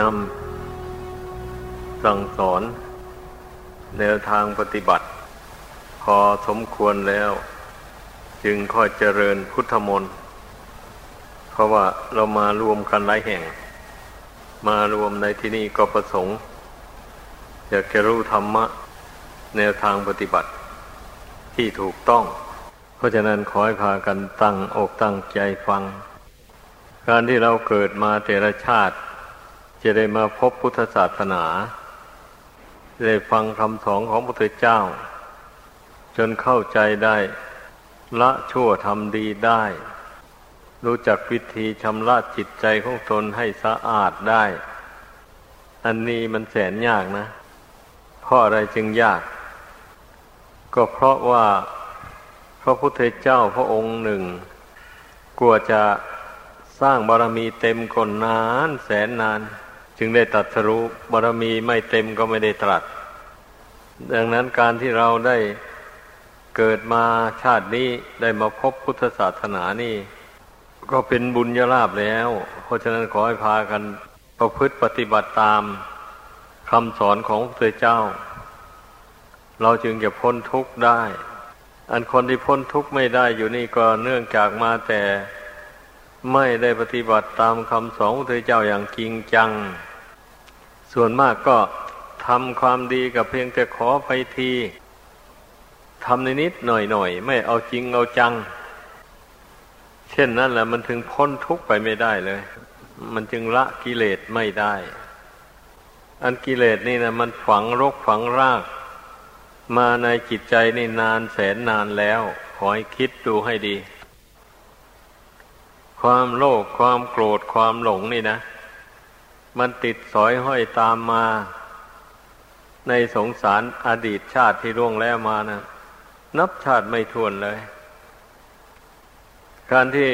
นำสั่งสอน แนวทางปฏิบัติ พอสมควรแล้ว จึงค่อยเจริญพุทธมนต์เพราะว่าเรามารวมกันหลายแห่ง มารวมในที่นี้ก็ประสงค์ อยากจะรู้ธรรมะ แนวทางปฏิบัติที่ถูกต้อง เพราะฉะนั้นขอให้พากันตั้งอกตั้งใจฟัง การที่เราเกิดมาแต่ละชาติ จะได้มาพบพุทธศาสนาได้ฟังคำสอนของพระพุทธเจ้า จนเข้าใจได้ละชั่วทำดีได้ รู้จักวิธีชำระจิตใจของตนให้สะอาดได้ อันนี้มันแสนยากนะเพราะอะไรจึงยาก ก็เพราะว่าพระพุทธเจ้าพระองค์หนึ่ง กลัวจะสร้างบารมีเต็มคนนานแสนนาน จึงได้ตรัสรู้บารมีไม่เต็มก็ไม่ได้ตรัส ดังนั้นการที่เราได้เกิดมาชาตินี้ได้มาพบพุทธศาสนานี่ ก็เป็นบุญยราบแล้ว เพราะฉะนั้นขอให้พากันประพฤติปฏิบัติตามคำสอนของพระเจ้า เราจึงจะพ้นทุกข์ได้ อันคนที่พ้นทุกข์ไม่ได้อยู่นี่ก็เนื่องจากมาแต่ไม่ได้ปฏิบัติตามคำสอนของพระเจ้าอย่างจริงจัง ส่วนมากก็ทำความดีกับเพียงแต่ขอไปทีทำในนิดหน่อยหน่อยไม่เอาจริงเอาจัง เช่นนั้นแหละมันถึงพ้นทุกข์ไปไม่ได้เลย มันจึงละกิเลสไม่ได้ อันกิเลสนี่นะมันฝังรกฝังราก มาในจิตใจนี่นานแสนนานแล้ว ขอให้คิดดูให้ดี ความโลภความโกรธความหลงนี่นะ มันติดสอยห้อยตามมา ในสงสารอดีตชาติที่ร่วงแล้วมานะนับชาติไม่ทวนเลย การที่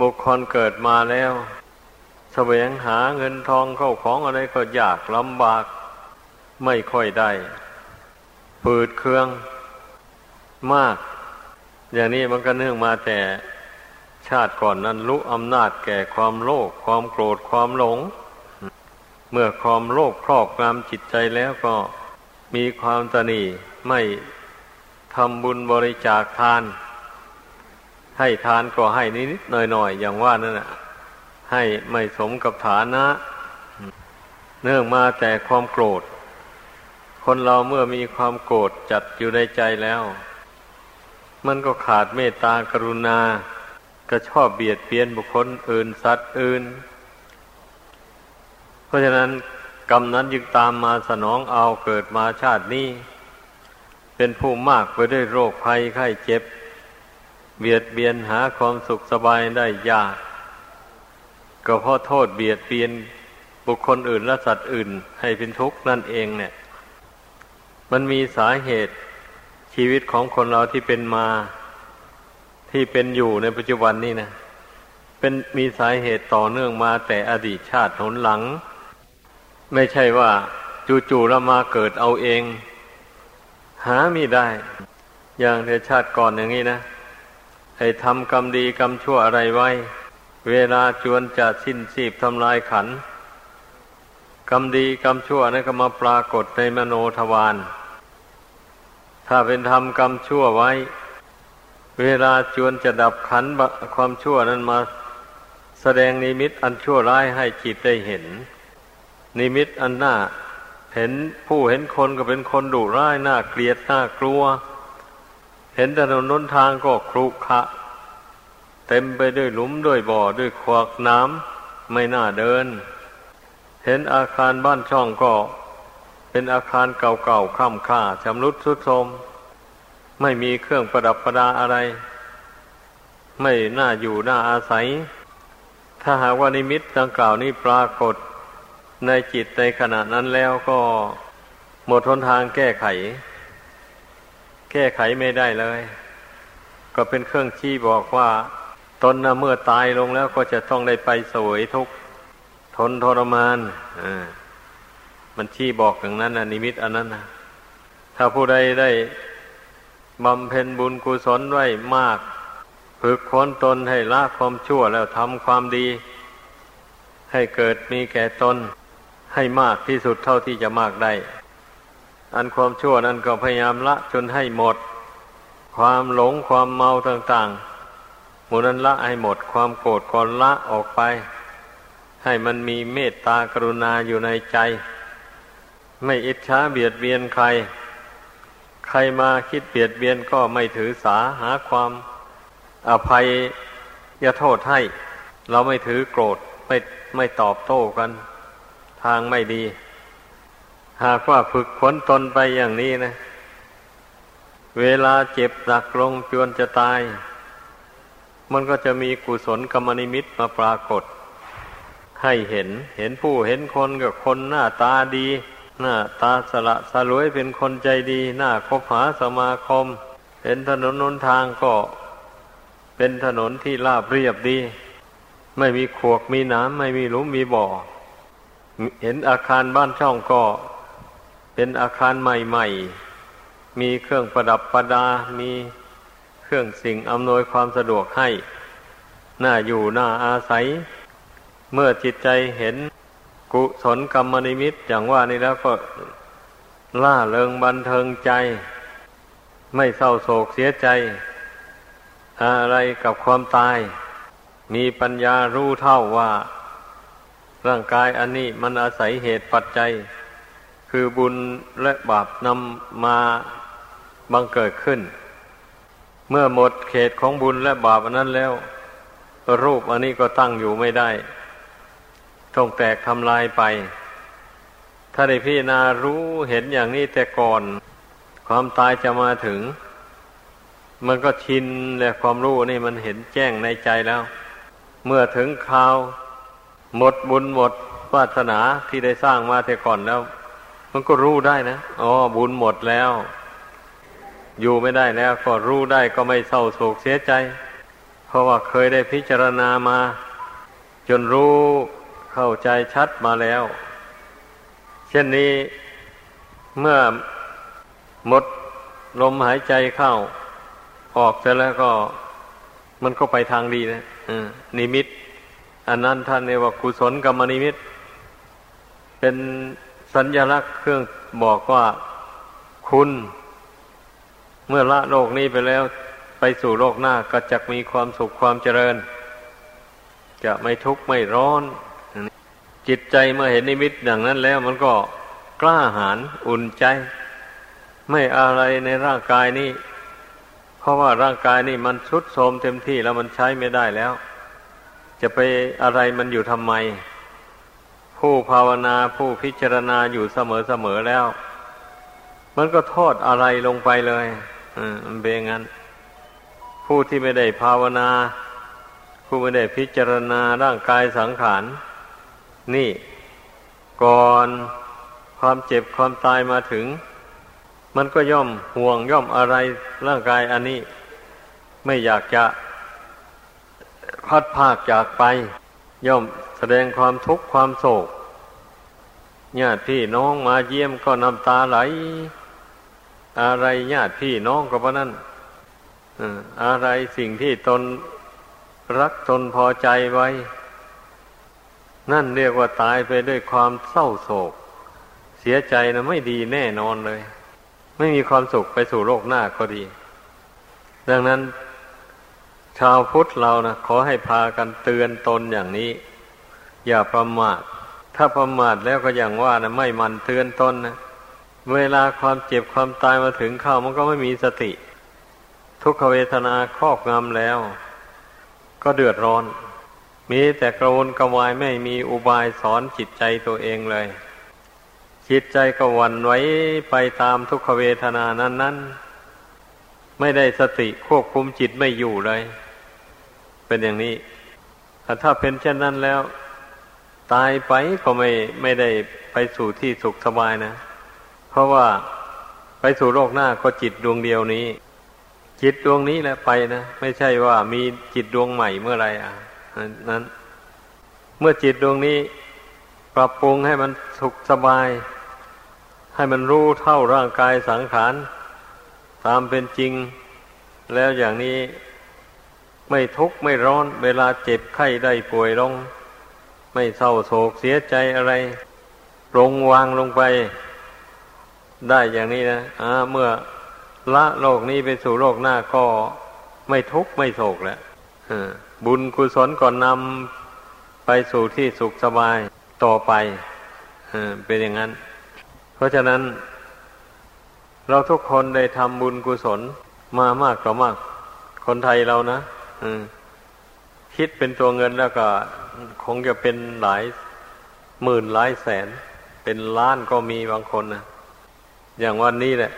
บุคคลเกิดมาแล้วแสวงหาเงินทองเข้าของอะไรก็ยากลำบากไม่ค่อยได้ปืดเครื่องมาก อย่างนี้มันก็เนื่องมาแต่ ชาติก่อนนั้นรู้อำนาจแก่ความโลภความโกรธความหลง เมื่อความโลภครอบงำจิตใจแล้วก็มีความตนีไม่ทำบุญบริจาคทาน ให้ทานก็ให้นิดๆหน่อยๆอย่างว่านั่นแหะให้ไม่สมกับฐานะ เนื่องมาแต่ความโกรธ คนเราเมื่อมีความโกรธจัดอยู่ในใจแล้ว มันก็ขาดเมตตากรุณา ก็ชอบเบียดเบียนบุคคลอื่นสัตว์อื่น เพราะฉะนั้นกรรมนั้นยึงตามมาสนองเอาเกิดมาชาตินี้ เป็นผู้มากไปด้วยโรคภัยไข้เจ็บ เบียดเบียนหาความสุขสบายได้ยาก ก็เพราะโทษเบียดเบียนบุคคลอื่นและสัตว์อื่น ให้เป็นทุกข์นั่นเองเนี่ย มันมีสาเหตุชีวิตของคนเราที่เป็นมา ที่เป็นอยู่ในปัจจุบันนี้นะเป็นมีสาเหตุต่อเนื่องมาแต่อดีตชาติหนหลัง ไม่ใช่ว่าจู่ๆเรามาเกิดเอาเอง หาไม่ได้ อย่างในชาติก่อนอย่างนี้นะไอ้ทำกรรมดีกรรมชั่วอะไรไว้ เวลาจวนจะสิ้นสีบทำลายขันกรรมดีกรรมชั่วนั่นก็มาปรากฏในมโนทวารถ้าเป็นทำกรรมชั่วไว้ เวลาจวนจะดับขันความชั่วนั้นมาแสดงนิมิตอันชั่วร้ายให้จิตได้เห็น นิมิตอันหน้าเห็นผู้เห็นคนก็เป็นคนดุร้ายน่าเกลียดน่ากลัว เห็นถนนน้นทางก็ครุขะเต็มไปด้วยหลุมด้วยบ่อด้วยขวากน้ำไม่น่าเดิน เห็นอาคารบ้านช่องก็ เป็นอาคารเก่าๆค่ำค่าชำรุดทรุดโทรม ไม่มีเครื่องประดับประดาอะไร ไม่น่าอยู่น่าอาศัย ถ้าหากว่านิมิตดังกล่าวนี้ปรากฏในจิตในขณะนั้นแล้วก็หมดทนทางแก้ไข แก้ไขไม่ได้เลย ก็เป็นเครื่องชี้บอกว่า ตนนะเมื่อตายลงแล้วก็จะต้องได้ไปสวยทุกทนทรมานอ่มันชี้บอกอย่างนั้นนะนิมิตอันนั้นนะถ้าผู้ใดได้ บำเพ็ญบุญกุศลไว้มาก ฝึกค้นตนให้ละความชั่วแล้วทำความดี ให้เกิดมีแก่ตนให้มากที่สุดเท่าที่จะมากได้ อันความชั่วนั้นก็พยายามละจนให้หมด ความหลงความเมาต่างๆหมูนั้นละให้หมดความโกรธก็ละออกไป ให้มันมีเมตตากรุณาอยู่ในใจ ไม่อิจฉาเบียดเบียนใคร ใครมาคิดเบียดเบียนก็ไม่ถือสาหาความอภัยยาโทษให้ เราไม่ถือโกรธไม่ไม่ตอบโต้กัน ทางไม่ดี หากว่าฝึกขนตนไปอย่างนี้นะ เวลาเจ็บหนักลงจวนจะตาย มันก็จะมีกุศลกรรมนิมิตมาปรากฏ ให้เห็นเห็นผู้เห็นคนกับคนหน้าตาดี หน้าตาสละสลวยเป็นคนใจดี หน้าคบหาสมาคม เห็นถนนนนทางก็เป็นถนนที่ราบเรียบดี ไม่มีขวกมีน้ำไม่มีหลุมมีบ่อ เห็นอาคารบ้านช่องก็เป็นอาคารใหม่ๆ มีเครื่องประดับประดา มีเครื่องสิ่งอำนวยความสะดวกให้ น่าอยู่น่าอาศัย เมื่อจิตใจเห็น กุศลกรรมนิมิตอย่างว่านี้แล้วก็ล่าเริงบันเทิงใจ ไม่เศร้าโศกเสียใจ อะไรกับความตาย มีปัญญารู้เท่าว่า ร่างกายอันนี้มันอาศัยเหตุปัจจัย คือบุญและบาปนำมาบังเกิดขึ้น เมื่อหมดเขตของบุญและบาปอันนั้นแล้ว รูปอันนี้ก็ตั้งอยู่ไม่ได้ ต้องแตกทำลายไป ถ้าได้พิจารณารู้เห็นอย่างนี้แต่ก่อน ความตายจะมาถึง มันก็ชินและความรู้นี่มันเห็นแจ้งในใจแล้ว เมื่อถึงคราว หมดบุญหมดวาสนาที่ได้สร้างมาแต่ก่อนแล้ว มันก็รู้ได้นะอ๋อบุญหมดแล้ว อยู่ไม่ได้แล้ว ก็รู้ได้ก็ไม่เศร้าโศกเสียใจ เพราะว่าเคยได้พิจารณามา จนรู้ เข้าใจชัดมาแล้ว เช่นนี้เมื่อหมดลมหายใจเข้า ออกเสร็จแล้วก็มันก็ไปทางดีนะนิมิต อันนั้นท่านเรียกว่ากุศลกรรมนิมิต เป็นสัญญลักษณ์เครื่องบอกว่าคุณ เมื่อละโลกนี้ไปแล้ว ไปสู่โลกหน้าก็จะมีความสุขความเจริญ จะไม่ทุกข์ไม่ร้อน จิตใจเมื่อเห็นนิมิตอย่างนั้นแล้ว มันก็กล้าหาญอุ่นใจ ไม่อะไรในร่างกายนี้ เพราะว่าร่างกายนี่มันชุดโทมเต็มที่แล้วมันใช้ไม่ได้แล้ว จะไปอะไรมันอยู่ทำไม ผู้ภาวนาผู้พิจารณาอยู่เสมอเสมอแล้ว มันก็โทษอะไรลงไปเลยอืมมันเป็นงั้น ผู้ที่ไม่ได้ภาวนา ผู้ไม่ได้พิจารณาร่างกายสังขาร นี่ก่อนความเจ็บความตายมาถึง มันก็ย่อมห่วงย่อมอะไรร่างกายอันนี้ ไม่อยากจะพัดภาคจากไป ย่อมแสดงความทุกข์ความโศกญาติพี่น้องมาเยี่ยมก็น้ำตาไหล อะไรญาติพี่น้องก็เพราะนั้นอะไรสิ่งที่ตนรักตนพอใจไว้ นั่นเรียกว่าตายไปด้วยความเศร้าโศก เสียใจนะไม่ดีแน่นอนเลย ไม่มีความสุขไปสู่โลกหน้าก็ดี ดังนั้น ชาวพุทธเรานะขอให้พากันเตือนตนอย่างนี้ อย่าประมาทถ้าประมาทแล้วก็อย่างว่านะไม่มันเตือนตนนะเวลาความเจ็บความตายมาถึงเข้ามันก็ไม่มีสติ ทุกขเวทนาครอบงำแล้ว ก็เดือดร้อน มีแต่กระวนกระวายไม่มีอุบายสอนจิตใจตัวเองเลย จิตใจก็วันไว้ไปตามทุกขเวทนานั้นนั้นไม่ได้สติควบคุมจิตไม่อยู่เลย เป็นอย่างนี้ถ้าเป็นเช่นนั้นแล้ว ตายไปก็ไม่ไม่ได้ไปสู่ที่สุขสบายนะ เพราะว่าไปสู่โลกหน้าก็จิตดวงเดียวนี้ จิตดวงนี้แหละไปนะ ไม่ใช่ว่ามีจิตดวงใหม่เมื่อไรอะ นั้น เมื่อจิตดวงนี้ปรับปรุงให้มันสุขสบาย ให้มันรู้เท่าร่างกายสังขาร ตามเป็นจริง แล้วอย่างนี้ไม่ทุกข์ไม่ร้อน เวลาเจ็บไข้ได้ป่วยลง ไม่เศร้าโศกเสียใจอะไรปรงวางลงไป ได้อย่างนี้นะอาเมื่อละโลกนี้ไปสู่โลกหน้าก็ไม่ทุกข์ไม่โศกแล้วบุญกุศลก่อนนำไปสู่ที่สุขสบายต่อไปเป็นอย่างนั้น เพราะฉะนั้น เราทุกคนได้ทำบุญกุศลมามากต่อมาก คนไทยเรานะคิดเป็นตัวเงินแล้วก็ คงจะเป็นหลายหมื่นหลายแสน เป็นล้านก็มีบางคนนะอย่างวันนี้แหละ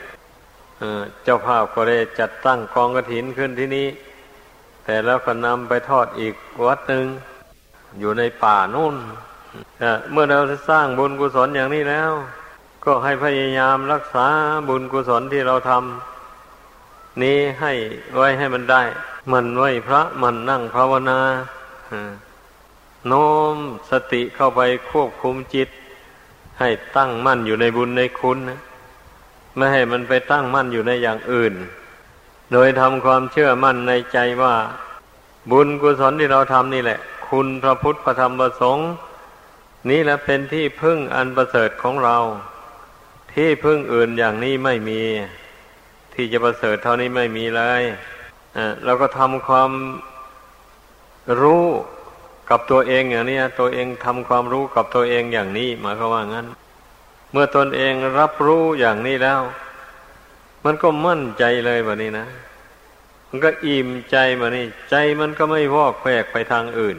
เจ้าภาพก็ได้จัดตั้งกองกระถินขึ้นที่นี้ แต่แล้วก็นำไปทอดอีกวัดหนึ่งอยู่ในป่านู่นเมื่อเราสร้างบุญกุศลอย่างนี้แล้ว ก็ให้พยายามรักษาบุญกุศลที่เราทำนี้ให้ไว้ให้มันได้ มันไว้พระมันนั่งภาวนาโน้มสติเข้าไปควบคุมจิต ให้ตั้งมั่นอยู่ในบุญในคุณนะไม่ให้มันไปตั้งมั่นอยู่ในอย่างอื่น โดยทำความเชื่อมั่นในใจว่า บุญกุศลที่เราทำนี่แหละ คุณพระพุทธพระธรรมพระสงฆ์นี่แหละเป็นที่พึ่งอันประเสริฐของเรา ที่พึ่งอื่นอย่างนี้ไม่มี ที่จะประเสริฐเท่านี้ไม่มีเลยเราก็ทำความรู้กับตัวเองอย่างนี้ตัวเองทำความรู้กับตัวเองอย่างนี้หมายความว่างั้น เมื่อตนเองรับรู้อย่างนี้แล้ว มันก็มั่นใจเลยแบบนี้นะ มันก็อิ่มใจแบบนี้ ใจมันก็ไม่วอกแวกไปทางอื่น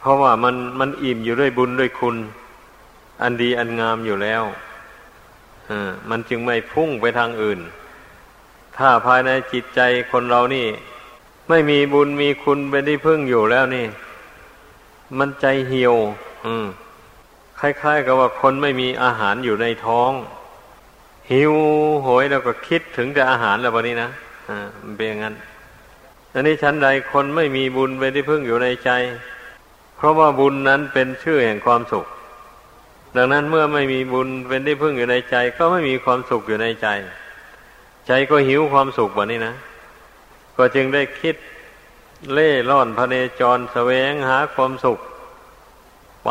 เพราะว่ามันมันอิ่มอยู่ด้วยบุญด้วยคุณ อันดีอันงามอยู่แล้วอ่ามันจึงไม่พุ่งไปทางอื่น ถ้าภายในจิตใจคนเรานี่ ไม่มีบุญมีคุณเป็นที่พึ่งอยู่แล้วนี่ มันใจเหี่ยว อืมคล้ายๆ กับว่าคนไม่มีอาหารอยู่ในท้อง หิวโหยแล้วก็คิดถึงแต่อาหารแล้ววันนี้นะอ่ามันเป็นอย่างนั้นอันนี้ชั้นใดคนไม่มีบุญเป็นที่พึ่งอยู่ในใจ เพราะว่าบุญนั้นเป็นชื่อแห่งความสุข ดังนั้นเมื่อไม่มีบุญเป็นที่พึ่งอยู่ในใจ ก็ไม่มีความสุขอยู่ในใจ ใจก็หิวความสุขวันนี้นะ ก็จึงได้คิดเล่ร่อนพเนจรแสวงหาความสุขไป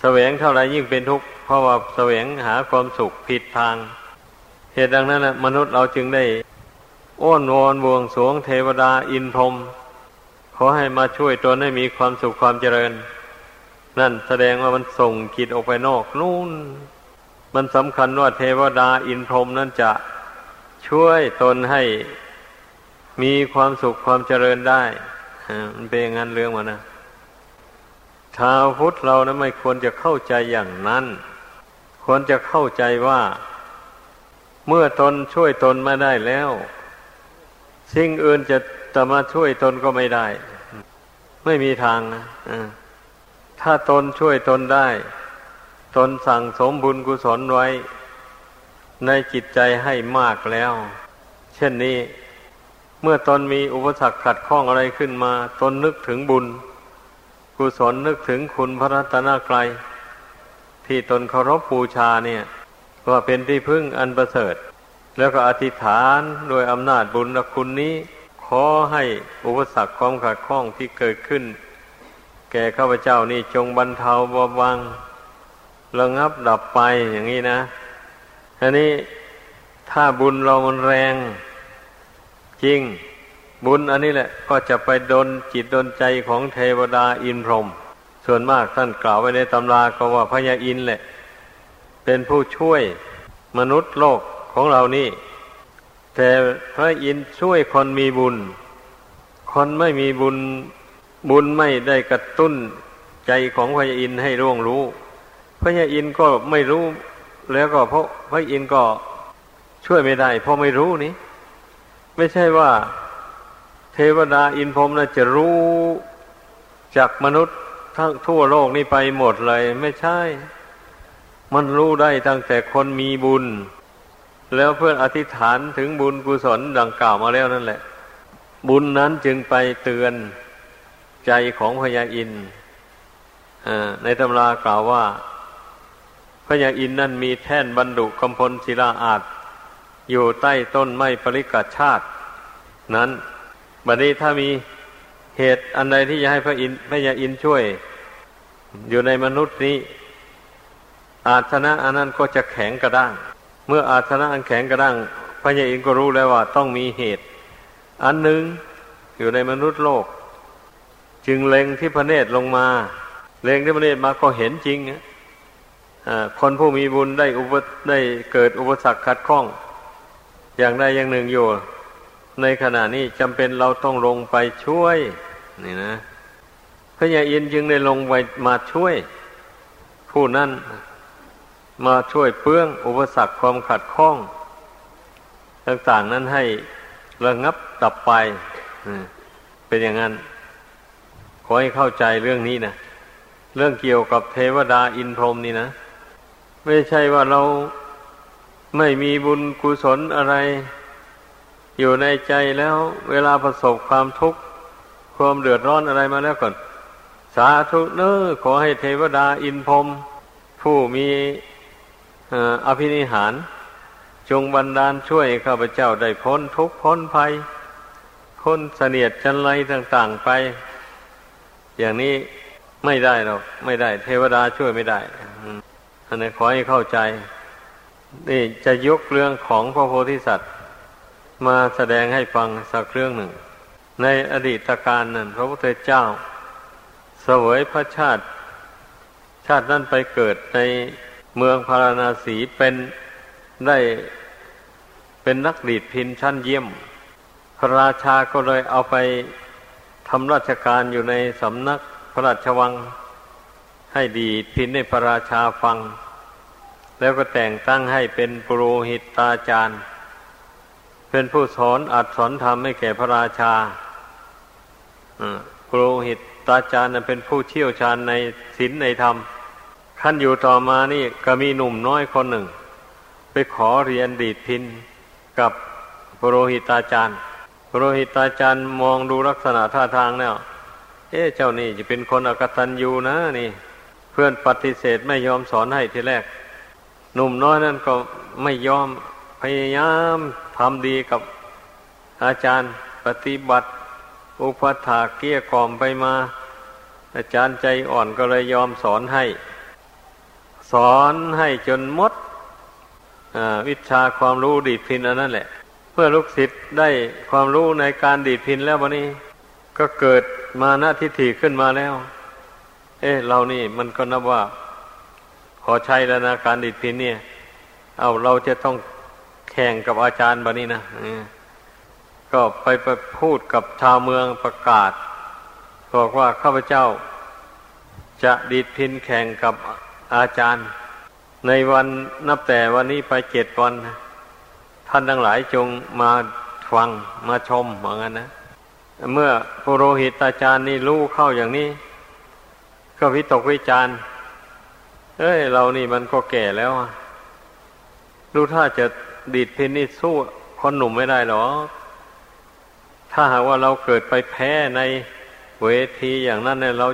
แสวงเท่าไรยิ่งเป็นทุกข์ ราะว่าแสวงหาความสุขผิดทาง เหตุดังนั้นนะมนุษย์เราจึงได้อ้อนวอนบวงสวงเทวดาอินพรหมขอให้มาช่วยตนให้มีความสุขความเจริญ นั่นแสดงว่ามันส่งคิดออกไปนอกนู่น มันสำคัญว่าเทวดาอินพรหมนั้นจะช่วยตนให้มีความสุขความเจริญได้มันเป็นอย่างนั้นเรื่องมันนะชาวพุทธเรานะไม่ควรจะเข้าใจอย่างนั้น ควรจะเข้าใจว่า เมื่อตนช่วยตนมาได้แล้ว สิ่งอื่นจะจะมาช่วยตนก็ไม่ได้ ไม่มีทางนะถ้าตนช่วยตนได้ ตนสั่งสมบุญกุศลไว้ ในจิตใจให้มากแล้ว เช่นนี้ เมื่อตนมีอุปสรรคขัดข้องอะไรขึ้นมา ตนนึกถึงบุญ กุศลนึกถึงคุณพระรัตนกรัย ที่ตนเคารพบูชาเนี่ยว่าเป็นที่พึ่งอันประเสริฐ แล้วก็อธิษฐานโดยอำนาจบุญคุณนี้ ขอให้อุปสรรคความขัดข้องที่เกิดขึ้น แก่ข้าพเจ้านี่จงบรรเทาเบาบางระงับดับไปอย่างนี้นะอันนี้ถ้าบุญเรามันแรง จริง บุญอันนี้แหละ ก็จะไปดนจิตดนใจของเทวดาอินพรหม ส่วนมากท่านกล่าวไว้ในตำราก็ว่าพญาอินแหละ เป็นผู้ช่วยมนุษย์โลกของเรานี่ แต่พระอินช่วยคนมีบุญ คนไม่มีบุญบุญไม่ได้กระตุ้นใจของพญาอินให้ร่วงรู้ พญาอินก็ไม่รู้ แล้วก็เพราะพระอินก็ช่วยไม่ได้ เพราะไม่รู้นี่ ไม่ใช่ว่า เทวดาอินพรมนะจะรู้จากมนุษย์ ทั้งทั่วโลกนี้ไปหมดเลย ไม่ใช่ มันรู้ได้ตั้งแต่คนมีบุญ แล้วเพื่ออธิษฐานถึงบุญกุศลดังกล่าวมาแล้วนั่นแหละ บุญนั้นจึงไปเตือนใจของพญาอินในตำรากล่าวว่าพญาอินนั้นมีแท่นบรรดุกำพลศิลาอาจอยู่ใต้ต้นไม้ปริกาชาติ นั้นบัดนี้ถ้ามีเหตุอันใดที่จะให้พระอินพระยาอินช่วย อยู่ในมนุษย์นี้ อาสนะอันนั้นก็จะแข็งกระด้าง เมื่ออาสนะอันแข็งกระด้างพระยาอินก็รู้แล้วว่า ต้องมีเหตุ อันหนึ่งอยู่ในมนุษย์โลก จึงเล็งที่พระเนตรลงมา เล็งที่พระเนตรมาก็เห็นจริงคนผู้มีบุญได้อุปได้เกิดอุปสรรคขัดข้อง อย่างใดอย่างหนึ่งอยู่ ในขณะนี้จำเป็นเราต้องลงไปช่วย นี่นะ พระยาอินจึงได้ลงไปมาช่วย ผู้นั้นมาช่วยเปื้อง อุปสรรคความขัดข้อง ต่างๆนั้นให้ระงับดับไปเป็นอย่างนั้น ขอให้เข้าใจเรื่องนี้นะเรื่องเกี่ยวกับเทวดาอินพรหมนี่นะ ไม่ใช่ว่าเราไม่มีบุญกุศลอะไร อยู่ในใจแล้ว เวลาประสบความทุกข์ความเดือดร้อนอะไรมาแล้วก่อน สาธุเนอขอให้เทวดาอินพรมผู้มีอภินิหาร จงบันดาลช่วยข้าพเจ้าได้พ้นทุกข์พ้นภัยพ้นเสนียดจันไรต่าง ๆไป อย่างนี้ไม่ได้หรอกไม่ได้ เทวดาช่วยไม่ได้อันนี้ขอให้เข้าใจ นี่จะยกเรื่องของพระโพธิสัตว์ มาแสดงให้ฟังสักเรื่องหนึ่ง ในอดีตการนั้นพระพุทธเจ้า วยพระชาติ ชาตินั้นไปเกิดในเมืองพาราณสีเป็นได้เป็นนักดีดพินชั้นเยี่ยม พระราชาก็เลยเอาไปทำราชการอยู่ในสำนักพระราชวัง ให้ดีดพินให้พระราชาฟัง แล้วก็แต่งตั้งให้เป็นปุโรหิตตาจารย์ เป็นผู้สอนอัดสอนธรรมให้แก่พระราชาปุโรหิตาจารย์เป็นผู้เชี่ยวชาญในศีลในธรรมขั้นอยู่ต่อมานี่ก็มีหนุ่มน้อยคนหนึ่ง ไปขอเรียนดีดพินกับปุโรหิตาจารย์ปุโรหิตาจารย์มองดูลักษณะท่าทางแล้วเอ๊ะเจ้านี่จะเป็นคนอกตันยูนะนี่ เพื่อนปฏิเสธไม่ยอมสอนให้ทีแรก หนุ่มน้อยนั่นก็ไม่ยอมพยายามทำดีกับอาจารย์ปฏิบัติ อุปถาเกี้ยกล่อมไปมา อาจารย์ใจอ่อนก็เลยยอมสอนให้ สอนให้จนมดวิชาความรู้ดีดพินอันนั้นแหละ เพื่อลูกศิษย์ได้ความรู้ในการดีดพินแล้ววันนี้ ก็เกิดมาหน้าทิฏฐิขึ้นมาแล้ว เอ๊ะเรานี่มันก็นับว่า ขอใช้แล้วนะการดิดพินเนี่ย เอาเราจะต้องแข่งกับอาจารย์บานี้นะก็ไปไปพูดกับชาวเมืองประกาศ บอกว่าข้าพเจ้าจะดิดพินแข่งกับอาจารย์ ในวันนับแต่วันนี้ไปเจ็ดวัน ท่านทั้งหลายจงมาฟังมาชมเหมือนกันนะ เมื่อปุโรหิตอาจารย์นี่รู้เข้าอย่างนี้ ก็วิตกวิจารณ์เอ้ย เรานี่มันก็แก่แล้วดูถ้าจะดีดพินนี่สู้คนหนุ่มไม่ได้หรอ ถ้าหากว่าเราเกิดไปแพ้ใน เวทีอย่างนั้นเนี่ยเรา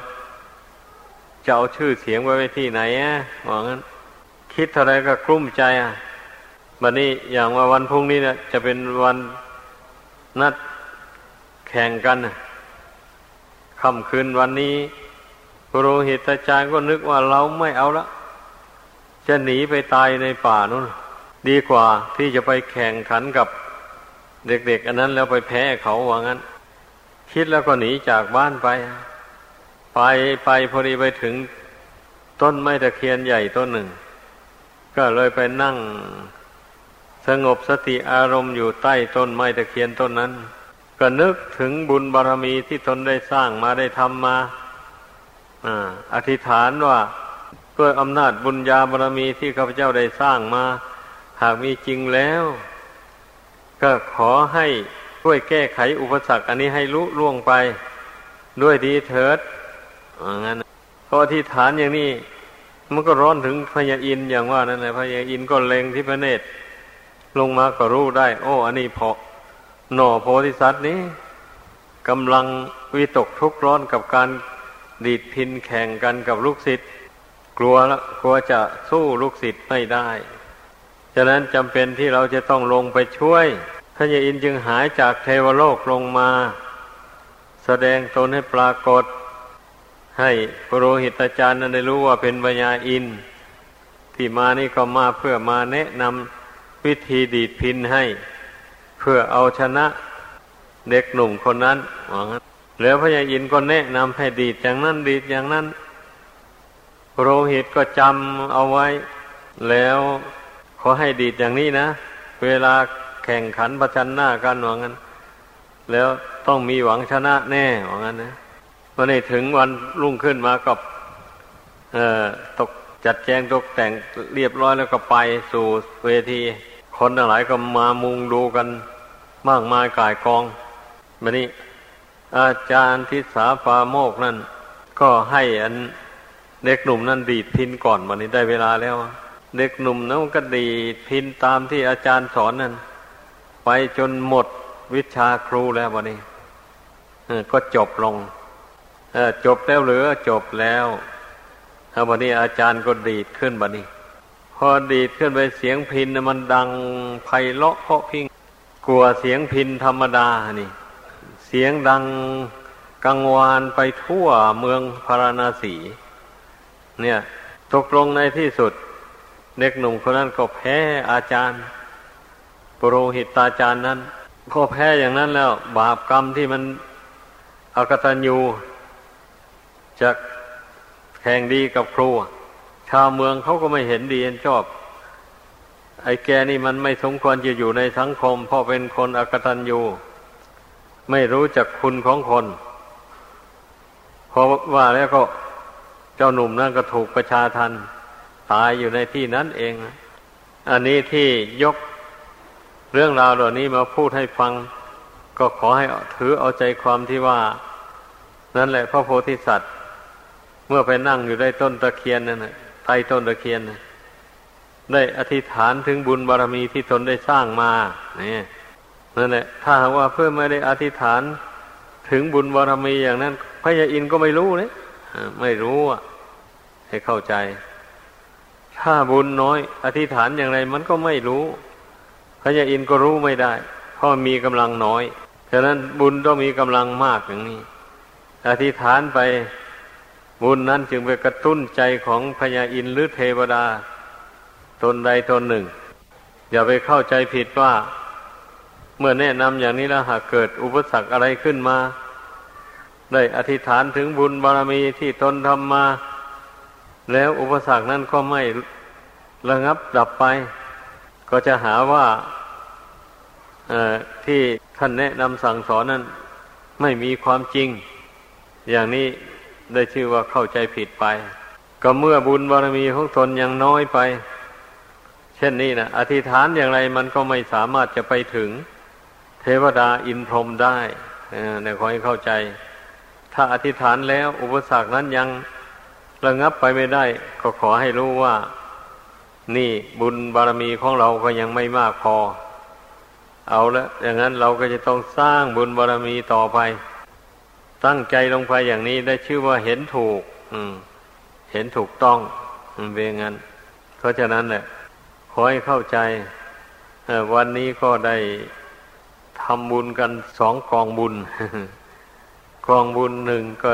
จะเอาชื่อเสียงไว้ไว้ที่ไหนอะว่างั้น คิดอะไรก็กลุ้มใจอะบัดนี้อย่างว่าวันพรุ่งนี้เนี่ยจะเป็นวันนัดแข่งกันค่ำคืนวันนี้โรหิตาจารย์ก็นึกว่าเราไม่เอาละจะหนีไปตายในป่านู่น ดีกว่าที่จะไปแข่งขันกับเด็กๆ อันนั้นแล้วไปแพ้เขาว่างั้น คิดแล้วก็หนีจากบ้านไป ไปไปพอดีไปถึงต้นไม้ตะเคียนใหญ่ต้นหนึ่ง ก็เลยไปนั่งสงบสติอารมณ์อยู่ใต้ต้นไม้ตะเคียนต้นนั้น ก็นึกถึงบุญบารรมีที่ตนได้สร้างมาได้ทำมาอธิษฐานว่าด้วยอำนาจบุญญาบารมีที่ข้าพเจ้าได้สร้างมา หากมีจริงแล้ว ก็ขอให้ ช่วยแก้ไขอุปสรรคอันนี้ให้ลุล่วงไปด้วยดีเถิดอย่างนั้นพออธิษฐานอย่างนี้มันก็ร้อนถึงพญาอินอย่างว่านั่นแหละพญาอินก็เล็งที่พระเนตรลงมาก็รู้ได้ โอ้ อันนี้พอหน่อโพธิสัตว์นี้กำลังวิตกทุกข์ร้อนกับการดีดพินแข่งกันกับลูกศิษย์กลัวละกลัวจะสู้ลูกศิษย์ไม่ได้ ฉะนั้นจำเป็นที่เราจะต้องลงไปช่วย พระยาอินจึงหายจากเทวโลกลงมา แสดงตนให้ปรากฏ ให้ปรหิตาจารย์นั้นได้รู้ว่าเป็นปัญญาอิน ที่มานี่ก็มาเพื่อมาแนะนำวิธีดีดพินให้ เพื่อเอาชนะเด็กหนุ่มคนนั้นแล้วพญาอินก็แนะนำให้ดีดอย่างนั้นดีดอย่างนั้น โรหิตก็จำเอาไว้ แล้วขอให้ดีดอย่างนี้นะ เวลา แข่งขันประชันหน้ากันว่างั้น แล้วต้องมีหวังชนะแน่ว่างั้นนะวันนี้ถึงวันรุ่งขึ้นมาก็ตกจัดแจงตกแต่งเรียบร้อยแล้วก็ไปสู่เวที คนหลายก็มามุงดูกันมากมายกายกองวันนี้ อาจารย์ทิศาปาโมกนั่น ก็ให้อันเด็กหนุ่มนั่นดีดพินก่อนวันนี้ได้เวลาแล้ว เด็กหนุ่มนั้นก็ดีดพินตามที่อาจารย์สอนนั่น ไปจนหมดวิชาครูแล้ววันนี้ก็จบลงจบแล้วหรือจบแล้ววันนี้อาจารย์ก็ดีดขึ้นบันนี้ พอดีดขึ้นไปเสียงพินมันดังไพเราะเพาะพิงกลัวเสียงพินธรรมดานี่ เสียงดังกังวานไปทั่วเมืองพาราณสี เนี่ยตกลงในที่สุด เด็กหนุ่มคนนั้นก็แพ้อาจารย์ ปรหิตตาจารย์นั้นพอแพ้อย่างนั้นแล้ว บาปกรรมที่มันอากตัญญูจะแข่งดีกับครูชาวเมืองเขาก็ไม่เห็นดีเห็นชอบ ไอ้แกนี่มันไม่สมควรจะอยู่ในสังคม เพราะเป็นคนอกตัญญูไม่รู้จักคุณของคนพราะว่าแล้วก็เจ้าหนุ่มนั่นก็ถูกประชาทันตายอยู่ในที่นั้นเอง อันนี้ที่ยก เรื่องราวเหล่านี้มาพูดให้ฟัง ก็ขอให้ถือเอาใจความที่ว่า นั่นแหละพระโพธิสัตว์ เมื่อไปนั่งอยู่ได้ต้นตะเคียนนั่นนะใต้ต้นตะเคียนนะได้อธิษฐานถึงบุญบารรมีที่ตนได้สร้างมาเนี่ยนั่นแหละ ถ้าว่าเพื่อไม่ได้อธิษฐานถึงบุญบารรมีอย่างนั้นพระยาอินก็ไม่รู้เนี่ยไม่รู้อะ ให้เข้าใจ ถ้าบุญน้อย อธิษฐานอย่างไรมันก็ไม่รู้ พระยาอินก็รู้ไม่ได้ เพราะมีกำลังน้อยฉะนั้นบุญต้องมีกำลังมากอย่างนี้ อธิษฐานไปบุญนั้นจึงไปกระตุ้นใจของพญาอินหรือเทวดา ตนใดตนหนึ่ง อย่าไปเข้าใจผิดว่า เมื่อแนะนำอย่างนี้แล้วหากเกิดอุปสรรคอะไรขึ้นมา ได้อธิษฐานถึงบุญบารมีที่ตนทำมา แล้วอุปสรรคนั้นก็ไม่ระงับดับไป ก็จะหาว่าที่ท่านแนะนำสั่งสอนนั้น ไม่มีความจริง อย่างนี้ได้ชื่อว่าเข้าใจผิดไป ก็เมื่อบุญบารมีของตนยังน้อยไป เช่นนี้นะอธิษฐานอย่างไรมันก็ไม่สามารถจะไปถึง เทวดาอินพรหมได้เนี่ยขอให้เข้าใจ ถ้าอธิษฐานแล้วอุปสรรคนั้นยังระงับไปไม่ได้ ก็ขอให้รู้ว่า นี่บุญบารมีของเราก็ยังไม่มากพอ เอาละอย่างนั้นเราก็จะต้องสร้างบุญบารมีต่อไป ตั้งใจลงไปอย่างนี้ได้ชื่อว่าเห็นถูก อืม เห็นถูกต้องเป็นงั้น เพราะฉะนั้นแหละขอให้เข้าใจวันนี้ก็ได้ทำบุญกันสองกองบุญ กองบุญหนึ่งก็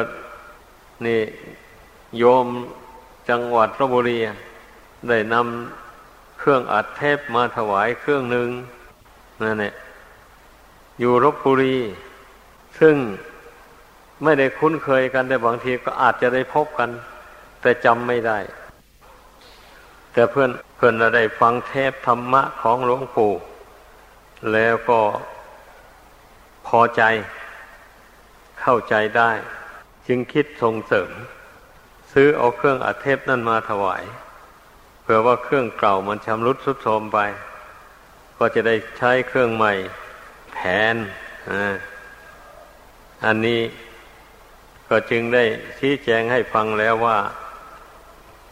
นี่โยมจังหวัดระบุรี ได้นำเครื่องอัดเทปมาถวายเครื่องหนึ่งนั่นแหละอยู่รบบุรี ซึ่งไม่ได้คุ้นเคยกันแต่บางทีก็อาจจะได้พบกัน แต่จำไม่ได้ แต่เพื่อนเพื่อนเราได้ฟังเทปธรรมะของหลวงปู่ แล้วก็พอใจ เข้าใจได้ จึงคิดส่งเสริม ซื้อเอาเครื่องอัดเทปนั่นมาถวาย เผื่อว่าเครื่องเก่ามันชำรุดสุดโทรมไป ก็จะได้ใช้เครื่องใหม่แทนอันนี้ก็จึงได้ชี้แจงให้ฟังแล้วว่า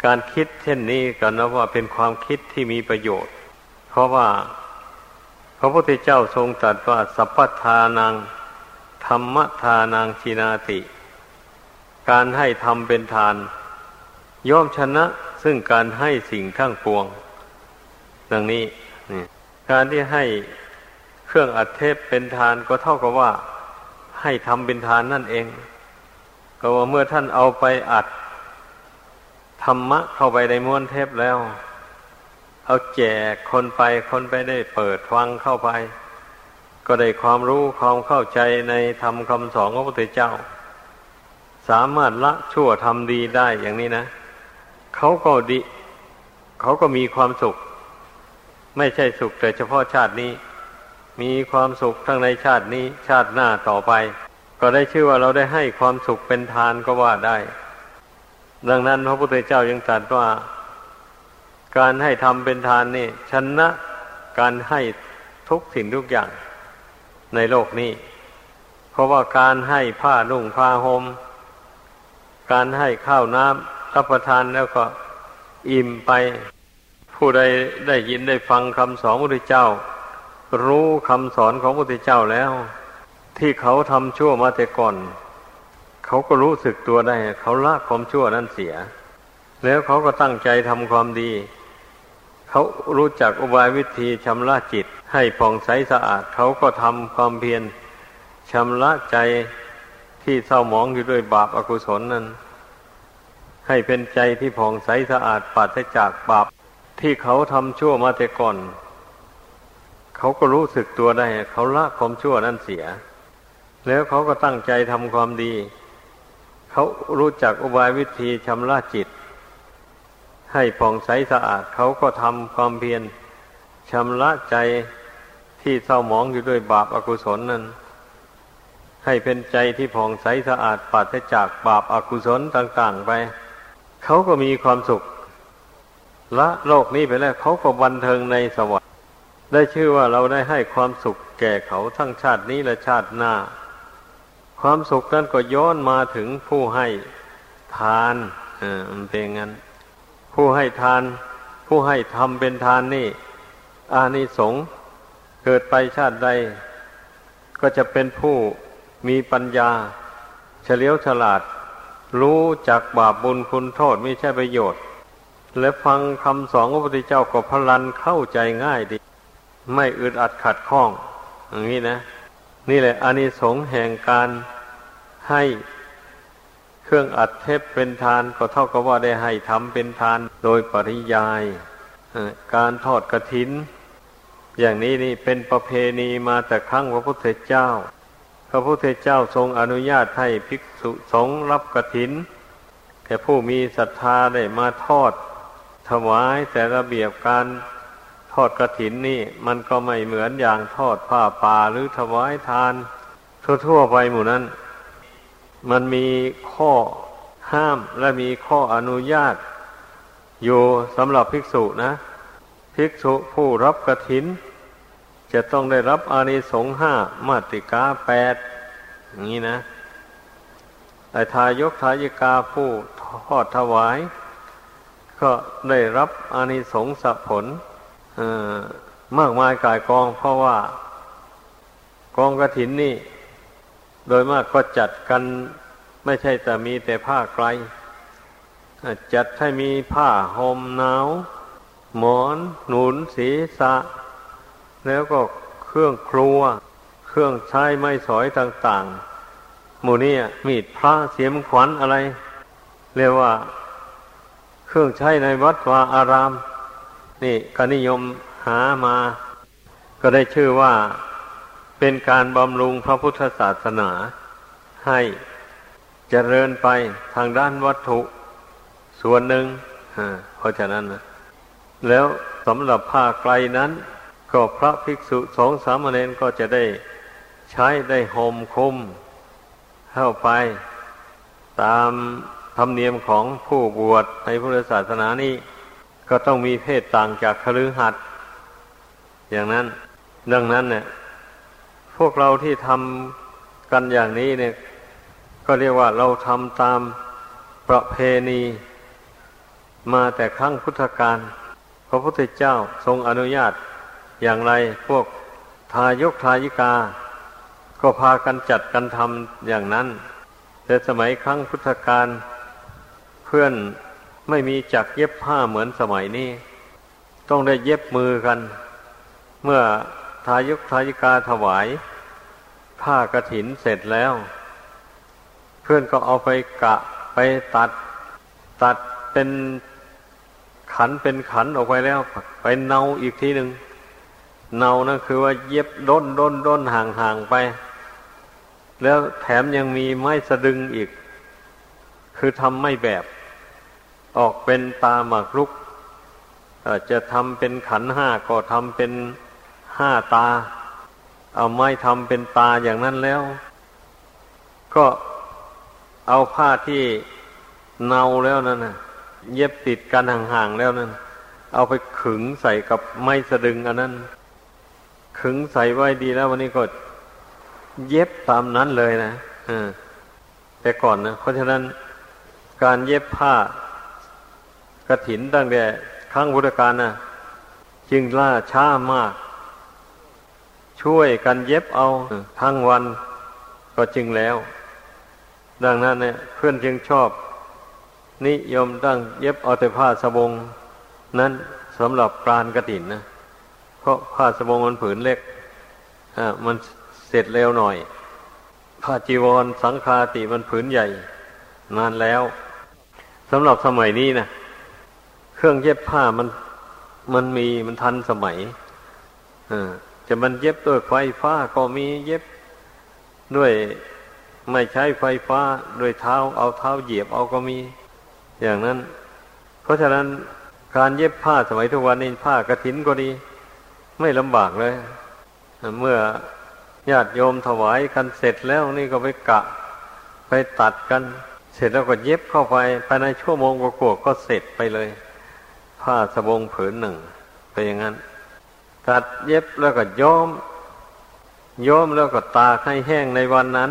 การคิดเช่นนี้กันนะว่าเป็นความคิดที่มีประโยชน์ เพราะว่าพระพุทธเจ้าทรงตรัสว่า สัพพทานัง ธรรมทานังชินาติ การให้ทำเป็นทาน ย่อมชนะ ซึ่งการให้สิ่งทั้งปวง ดังนี้นี่การที่ให้เครื่องอัดเทปเป็นทานก็เท่ากับว่า ให้ทำเป็นทานนั่นเอง ก็ว่าเมื่อท่านเอาไปอัดธรรมะเข้าไปในม้วนเทปแล้ว เอาแจกคนไปคนไปได้เปิดฟังเข้าไป ก็ได้ความรู้ความเข้าใจในธรรมคำสอนของพระพุทธเจ้า สามารถละชั่วทำดีได้อย่างนี้นะ เขาก็ดี เขาก็มีความสุข ไม่ใช่สุขแต่เฉพาะชาตินี้ มีความสุขทั้งในชาตินี้ ชาติหน้าต่อไป ก็ได้ชื่อว่าเราได้ให้ความสุขเป็นทานก็ว่าได้ ดังนั้นพระพุทธเจ้ายังตรัสว่า การให้ทำเป็นทานนี่ชนะการให้ทุกสิ่งทุกอย่างในโลกนี้ เพราะว่าการให้ผ้านุ่งผ้าหม่มการให้ข้าวน้ำ รับประทานแล้วก็อิ่มไป ผู้ใดได้ยินได้ฟังคำสอนพระพุทธเจ้า รู้คำสอนของพระพุทธเจ้าแล้ว ที่เขาทำชั่วมาแต่ก่อน เขาก็รู้สึกตัวได้ เขาละความชั่วนั้นเสีย แล้วเขาก็ตั้งใจทำความดี เขารู้จักอุบายวิธีชำระจิต ให้ผ่องใสสะอาด เขาก็ทำความเพียรชำระใจที่เศร้าหมองอยู่ด้วยบาปอากุศลนั้น ให้เป็นใจที่ผ่องใสสะอาดปราศจากบาปที่เขาทำชั่วมาแต่ก่อน เขาก็รู้สึกตัวได้ เขาละความชั่วนั้นเสีย แล้วเขาก็ตั้งใจทำความดี เขารู้จักอุบายวิธีชำระจิต ให้ผ่องใสสะอาด เขาก็ทำความเพียรชำระใจที่เศร้าหมองอยู่ด้วยบาปอากุศลนั้น ให้เป็นใจที่ผ่องใสสะอาดปราศจากบาปอากุศลต่าง ๆ ไป เขาก็มีความสุข ละโลกนี้ไปแล้วเขาก็บันเทิงในสวรรค์ ได้ชื่อว่าเราได้ให้ความสุขแก่เขาทั้งชาตินี้และชาติหน้า ความสุขนั้นก็ย้อนมาถึงผู้ให้ทานเออมันเป็นงั้น ผู้ให้ทาน ผู้ให้ทำเป็นทานนี่ อานิสงส์เกิดไปชาติใด ก็จะเป็นผู้มีปัญญาเฉลียวฉลาด รู้จักบาปบุญคุณโทษไม่ใช่ประโยชน์ และฟังคำสอนของพระพุทธเจ้าก็พลันเข้าใจง่ายดี ไม่อึดอัดขัดข้อง อย่างนี้นะ นี่แหละอานิสงส์แห่งการให้เครื่องอัดเทปเป็นทานก็เท่ากับว่าได้ให้ทำเป็นทานโดยปริยายการทอดกระถิน อย่างนี้นี่เป็นประเพณีมาแต่ครั้งพระพุทธเจ้า พระพุทธเจ้าทรงอนุญาตให้ภิกษุสงฆ์รับกระถินแค่ผู้มีศรัทธาได้มาทอด ถวายแต่ระเบียบการทอดกระถินนี่มันก็ไม่เหมือนอย่างทอดผ้าป่าหรือถวายทาน ทั่วๆไปหมู่นั้น มันมีข้อห้ามและมีข้ออนุญาต อยู่สำหรับภิกษุนะ ภิกษุผู้รับกระถิน จะต้องได้รับอานิสงส์ห้ามาติกาแปดอย่างนี้นะไอ้ทายกทายิกาผู้ทอดถวาย ก็ได้รับอานิสงส์สัผลมากมายกายกอง เพราะว่า กองกระถินนี่ โดยมากก็จัดกันไม่ใช่แต่มีแต่ผ้าไกล จัดให้มีผ้าห่มหนาว หมอน หนุนศีรษะ แล้วก็เครื่องครัว เครื่องใช้ไม้สอยต่างๆ หมู่นี้มีดพระเสียมขวัญอะไร เรียกว่า เครื่องใช้ในวัดวาอาราม นี่ก็นิยมหามา ก็ได้ชื่อว่าเป็นการบำรุงพระพุทธศาสนาให้เจริญไปทางด้านวัตถุ ส่วนหนึ่งเพราะฉะนั้นนะแล้วสำหรับผ้าไกลนั้น ก็พระภิกษุสองสามเณรก็จะได้ใช้ได้ห่มคุมเข้าไปตามธรรมเนียมของผู้บวชในพุทธศาสนานี้ ก็ต้องมีเพศต่างจากคฤหัสถ์อย่างนั้น ดังนั้นเนี่ยพวกเราที่ทำกันอย่างนี้เนี่ย ก็เรียกว่าเราทำตามประเพณี มาแต่ครั้งพุทธกาลพระพุทธเจ้าทรงอนุญาต อย่างไรพวกทายกทายิกา ก็พากันจัดกันทำอย่างนั้น แต่สมัยครั้งพุทธกาลเพื่อนไม่มีจักเย็บผ้าเหมือนสมัยนี้ ต้องได้เย็บมือกัน เมื่อทายกทายิกาถวาย ผ้ากระถินเสร็จแล้ว เพื่อนก็เอาไปกะไปตัด ตัดเป็นขันเป็นขันออกไปแล้ว ไปเนาอีกทีหนึ่ง เนานะคือว่าเย็บด้นด้นด้นห่างห่างไป แล้วแถมยังมีไม้สะดึงอีก คือทำไม่แบบ ออกเป็นตาหมากรุกจะทำเป็นขันห้าก็ทำเป็นห้าตา เอาไม้ทำเป็นตาอย่างนั้นแล้ว ก็เอาผ้าที่เนาแล้วนั่นนะเย็บติดกันห่างๆแล้วนั่นเอาไปขึงใส่กับไม้สะดึงอันนั้น ขึงใส่ไว้ดีแล้ววันนี้ก็เย็บตามนั้นเลยนะแต่ก่อนนะเพราะฉะนั้นการเย็บผ้ากระถินตั้งแต่ครั้งพุทธกาลนะจึงล่าช้ามาก ช่วยกันเย็บเอาทั้งวันก็จึงแล้ว ดังนั้นเนี่ยเพื่อนจึงชอบ นิยมตั้งเย็บเอาแต่ผ้าสบง นั้นสำหรับการกระถินนะ เพราะผ้าสบงมันผืนเล็กอ่ามันเสร็จเร็วหน่อย ผ้าจีวรสังฆาติมันผืนใหญ่ นานแล้วสำหรับสมัยนี้นะเครื่องเย็บผ้ามันมันมีมันทันสมัยจะมันเย็บด้วยไฟฟ้าก็มีเย็บด้วยไม่ใช้ไฟฟ้าด้วยเท้าเอาเท้าเหยียบเอาก็มี อย่างนั้น เพราะฉะนั้นการเย็บผ้าสมัยทุกวันนี้ผ้ากระถินก็ดี ไม่ลำบากเลย เมื่อญาติโยมถวายกันเสร็จแล้วนี่ก็ไปกะ ไปตัดกัน เสร็จแล้วก็เย็บเข้าไปภายในชั่วโมงกว่าก็เสร็จไปเลย ผ้าสบงผืนหนึ่งเป็นอย่างนั้น ตัดเย็บแล้วก็ย้อมย้อมแล้วก็ตากให้แห้งในวันนั้น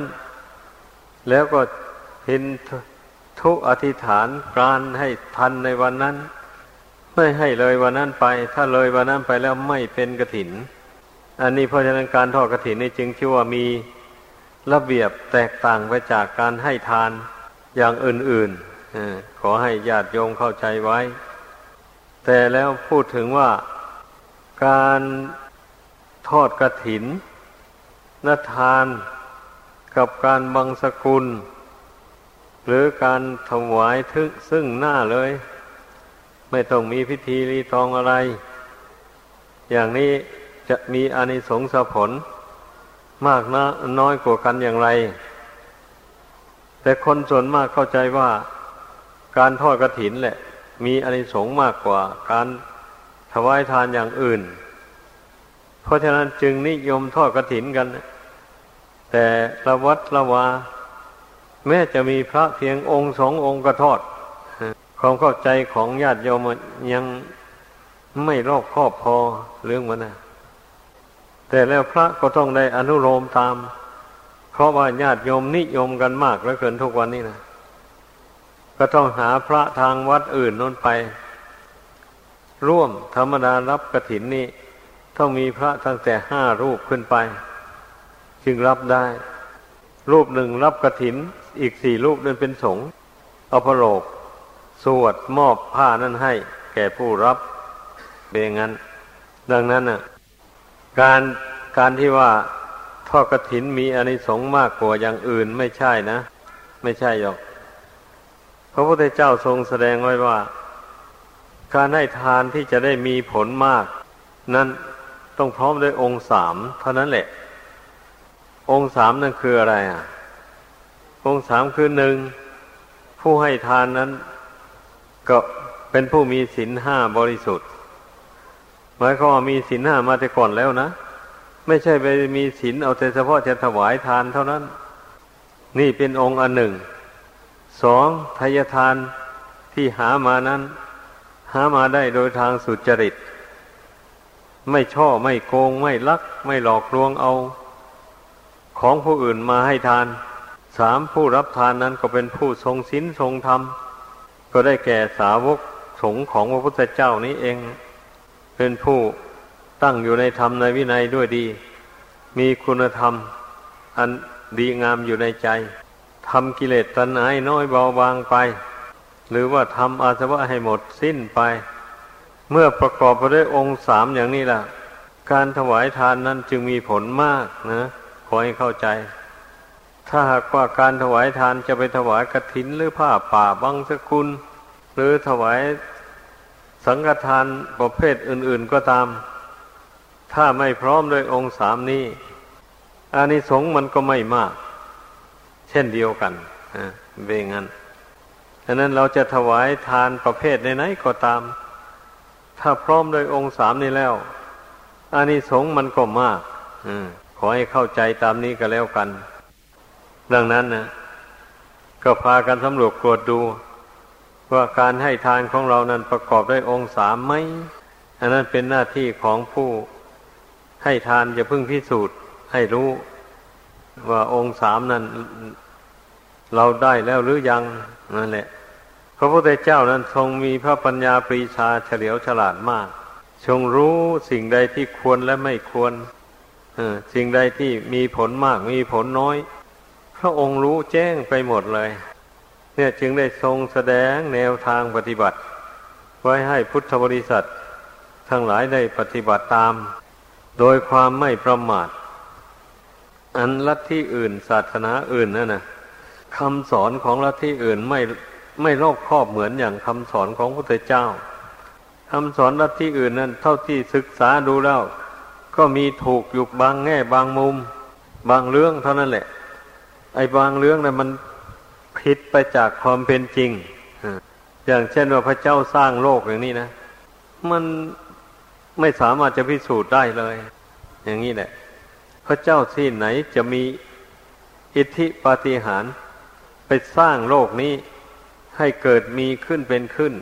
แล้วก็พินทุกอธิษฐานการให้ทันในวันนั้น ไม่ให้เลยวันนั้นไป ถ้าเลยวันนั้นไปแล้วไม่เป็นกระถิน อันนี้เพราะฉะนั้นการทอดกระถินนี่จึงชื่อว่ามีระเบียบแตกต่างไปจากการให้ทานอย่างอื่นๆขอให้ญาติโยมเข้าใจไว้ แต่แล้วพูดถึงว่าการทอดกระถินนทานกับการบังสกุล หรือการถวายทึกซึ่งหน้าเลย ไม่ต้องมีพิธีรีตองอะไร อย่างนี้จะมีอานิสงส์ผล มากนะน้อยกว่ากันอย่างไร แต่คนส่วนมากเข้าใจว่าการทอดกระถินแหละ มีอานิสงส์มากกว่าการถวายทานอย่างอื่น เพราะฉะนั้นจึงนิยมทอดกระถินกัน แต่ละวัดละวา แม้จะมีพระเพียงองค์สององค์ก็ทอด ความเข้าใจของญาติโยมยังไม่รอบครอบพอเรื่องมันนะแต่แล้วพระก็ต้องได้อนุโลมตาม เพราะว่าญาติโยมนิยมกันมากแล้วเกินทุกวันนี้นะก็ต้องหาพระทางวัดอื่นน้นไป ร่วมธรรมดารับกระถินนี่ต้องมีพระตั้งแต่ห้ารูปขึ้นไป จึงรับได้ รูปหนึ่งรับกระถิน อีกสี่รูปนั้นเป็นสงฆ์อาพระโลก สวดมอบผ้านั้นให้ แก่ผู้รับเป็นอย่างนั้น ดังนั้นน่ะ การการที่ว่าทอดกระถินมีอานิสงส์มากกว่าอย่างอื่นไม่ใช่นะ ไม่ใช่หรอก พระพุทธเจ้าทรงแสดงไว้ว่า การให้ทานที่จะได้มีผลมาก นั้นต้องพร้อมด้วยองค์สามเท่านั้นแหละ องค์สามนั่นคืออะไรอะ องค์สามคือหนึ่งผู้ให้ทานนั้น ก็เป็นผู้มีศีลห้าบริสุทธิ์หมายความว่ามีศีลห้ามาแต่ก่อนแล้วนะไม่ใช่ไปมีศีลเอาแต่เฉพาะจะถวายทานเท่านั้น นี่เป็นองค์อันหนึ่งสองทายทานที่หามานั้น หามาได้โดยทางสุจริต ไม่ช่อไม่โกง ไม่ลัก ไม่หลอกลวงเอา ของผู้อื่นมาให้ทานสามผู้รับทานนั้นก็เป็นผู้ทรงศีลทรงธรรม ก็ได้แก่สาวกสงฆ์ของพระพุทธเจ้านี้เอง เป็นผู้ตั้งอยู่ในธรรมในวินัยด้วยดี มีคุณธรรม อันดีงามอยู่ในใจทำกิเลสตัณหาน้อยเบาบางไป หรือว่าทำอาสวะให้หมดสิ้นไป เมื่อประกอบไปด้วยองค์สามอย่างนี้ล่ะ การถวายทานนั้นจึงมีผลมากนะ ขอให้เข้าใจ ถ้าหากว่าการถวายทานจะไปถวายกระถินหรือผ้าป่าบังสกุล หรือถวายสังฆทานประเภทอื่น ๆก็ตาม ถ้าไม่พร้อมด้วยองค์สามนี้อานิสงส์มันก็ไม่มาก เช่นเดียวกันเบงั้นฉะนั้นเราจะถวายทานประเภทไหนๆก็ตาม ถ้าพร้อมโดยองค์สามนี้แล้วอานิสงส์มันก็มากอขอให้เข้าใจตามนี้ก็แล้วกัน ดังนั้นนะก็พากันสำรวจตรวจดู ว่าการให้ทานของเรานั้นประกอบด้วยองค์สามไหมอันนั้นเป็นหน้าที่ของผู้ให้ทานจะพึ่งพิสูจน์ให้รู้ ว่าองค์สามนั้น เราได้แล้วหรือยังนั่นแหละ พระพุทธเจ้านั้นทรงมีพระปัญญาปรีชาเฉลียวฉลาดมากทรงรู้สิ่งใดที่ควรและไม่ควรสิ่งใดที่มีผลมากมีผลน้อย พระองค์รู้แจ้งไปหมดเลย เนี่ยจึงได้ทรงแสดงแนวทางปฏิบัติ ไว้ให้พุทธบริษัท ทั้งหลายได้ปฏิบัติตาม โดยความไม่ประมาท อันลัทธิอื่น ศาสนาอื่นนั่นนะคำสอนของลัทธิอื่นไม่ไม่รอบครอบเหมือนอย่างคำสอนของพระพุทธเจ้าคำสอนลัทธิอื่นนั้น เท่าที่ศึกษาดูแล้ว ก็มีถูกอยู่บางแง่บางมุม บางเรื่องเท่านั้นแหละ ไอ้บางเรื่องนั้นมันผิดไปจากความเป็นจริงอย่างเช่นว่าพระเจ้าสร้างโลกอย่างนี้นะมันไม่สามารถจะพิสูจน์ได้เลย อย่างนี้แหละ พระเจ้าที่ไหนจะมีอิทธิปาฏิหาริย์ไปสร้างโลกนี้ให้เกิดมีขึ้นเป็นขึ้น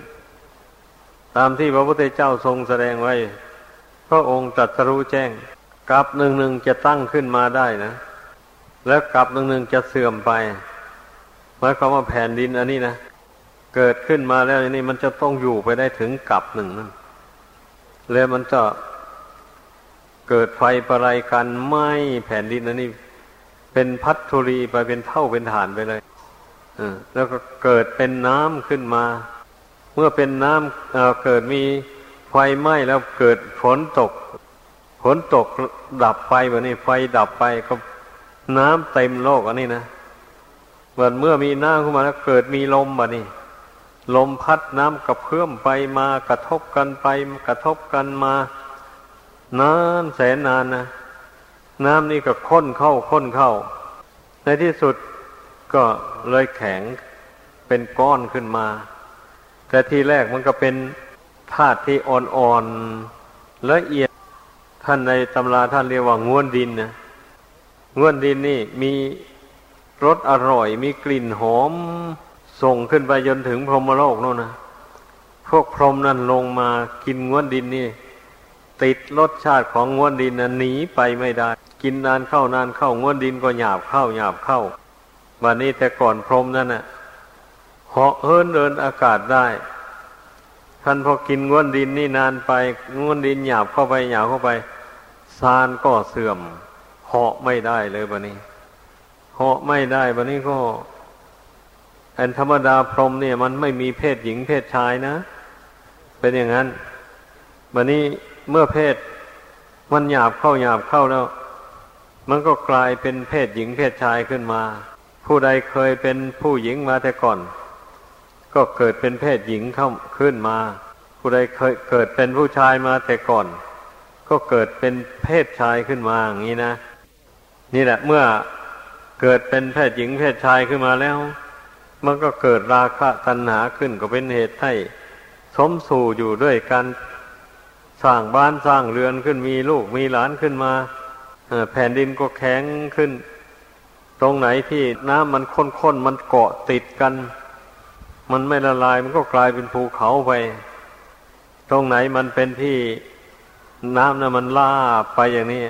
ตามที่พระพุทธเจ้าทรงแสดงไว้ พระองค์ตรัสรู้แจ้งกับหนึ่งหนึ่งจะตั้งขึ้นมาได้นะ แล้วกลับหนึ่งหนึ่งจะเสื่อมไปหมายความว่าแผ่นดินอันนี้นะเกิดขึ้นมาแล้วนี่มันจะต้องอยู่ไปได้ถึงกลับหนึ่งนั่นแล้วมันจะเกิดไฟประไรกันไหมแผ่นดินอันนี้ เป็นพัทธุรีไปเป็นเท่าเป็นฐานไปเลยแล้วก็เกิดเป็นน้ำขึ้นมา เมื่อเป็นน้ำเเกิดมีไฟไหม้แล้วเกิดฝนตกฝนตกดับไปแบบนี้ไฟดับไปก็ น้ำเต็มโลกอันนี้นะเมื่อเมื่อมีน้ำขึ้นมาแล้วเกิดมีลมบบนี้ลมพัดน้ำกระเพื่อมไปมากระทบกันไปกระทบกันมานานแสนนานนะน้ำนี่ก็ข้นเข้าข้นเข้า ในที่สุดก็เลยแข็งเป็นก้อนขึ้นมา แต่ทีแรกมันก็เป็นธาตุที่อ่อนๆละเอียดท่านในตำราท่านเรียกว่าง้วนดินนะ ง้วนดินนี่มีรสอร่อย มีกลิ่นหอม ส่งขึ้นไปจนถึงพรหมโลกโน่นนะพวกพรหมนั้นลงมากินง้วนดินนี่ ติดรสชาติของง้วนดินนั้นหนีไปไม่ได้ กินนานเข้านานเข้าง้วนดินก็หยาบเข้าหยาบเข้าวันนี้แต่ก่อนพรหมนั่นน่ะเหาะเฮินเดินอากาศได้ท่านพอกินง้วนดินนี่นานไปง้วนดินหยาบเข้าไปหยาบเข้าไปซานก็เสื่อม เหาะไม่ได้เลยวันนี้เหาะไม่ได้วันนี้ก็ อันธรรมดาพรมเนี่ย มันไม่มีเพศหญิงเพศชายนะ เป็นอย่างนั้นวันนี้เมื่อเพศมันหยาบเข้าหยาบเข้าแล้ว มันก็กลายเป็นเพศหญิงเพศชายขึ้นมา ผู้ใดเคยเป็นผู้หญิงมาแต่ก่อน ก็เกิดเป็นเพศหญิงเข้าขึ้นมา ผู้ใดเคยเกิดเป็นผู้ชายมาแต่ก่อน ก็เกิดเป็นเพศชายขึ้นมาอย่างนี้นะ นี่แหละ เมื่อเกิดเป็นเพศหญิงเพศชายขึ้นมาแล้ว มันก็เกิดราคะตัณหาขึ้นก็เป็นเหตุให้สมสู่อยู่ด้วยการสร้างบ้านสร้างเรือนขึ้นมีลูกมีหลานขึ้นมาแผ่นดินก็แข็งขึ้น ตรงไหนที่น้ำมันข้นๆมันเกาะติดกัน มันไม่ละลายมันก็กลายเป็นภูเขาไป ตรงไหนมันเป็นที่น้ำนะ่ะมันล่าไปอย่างนี้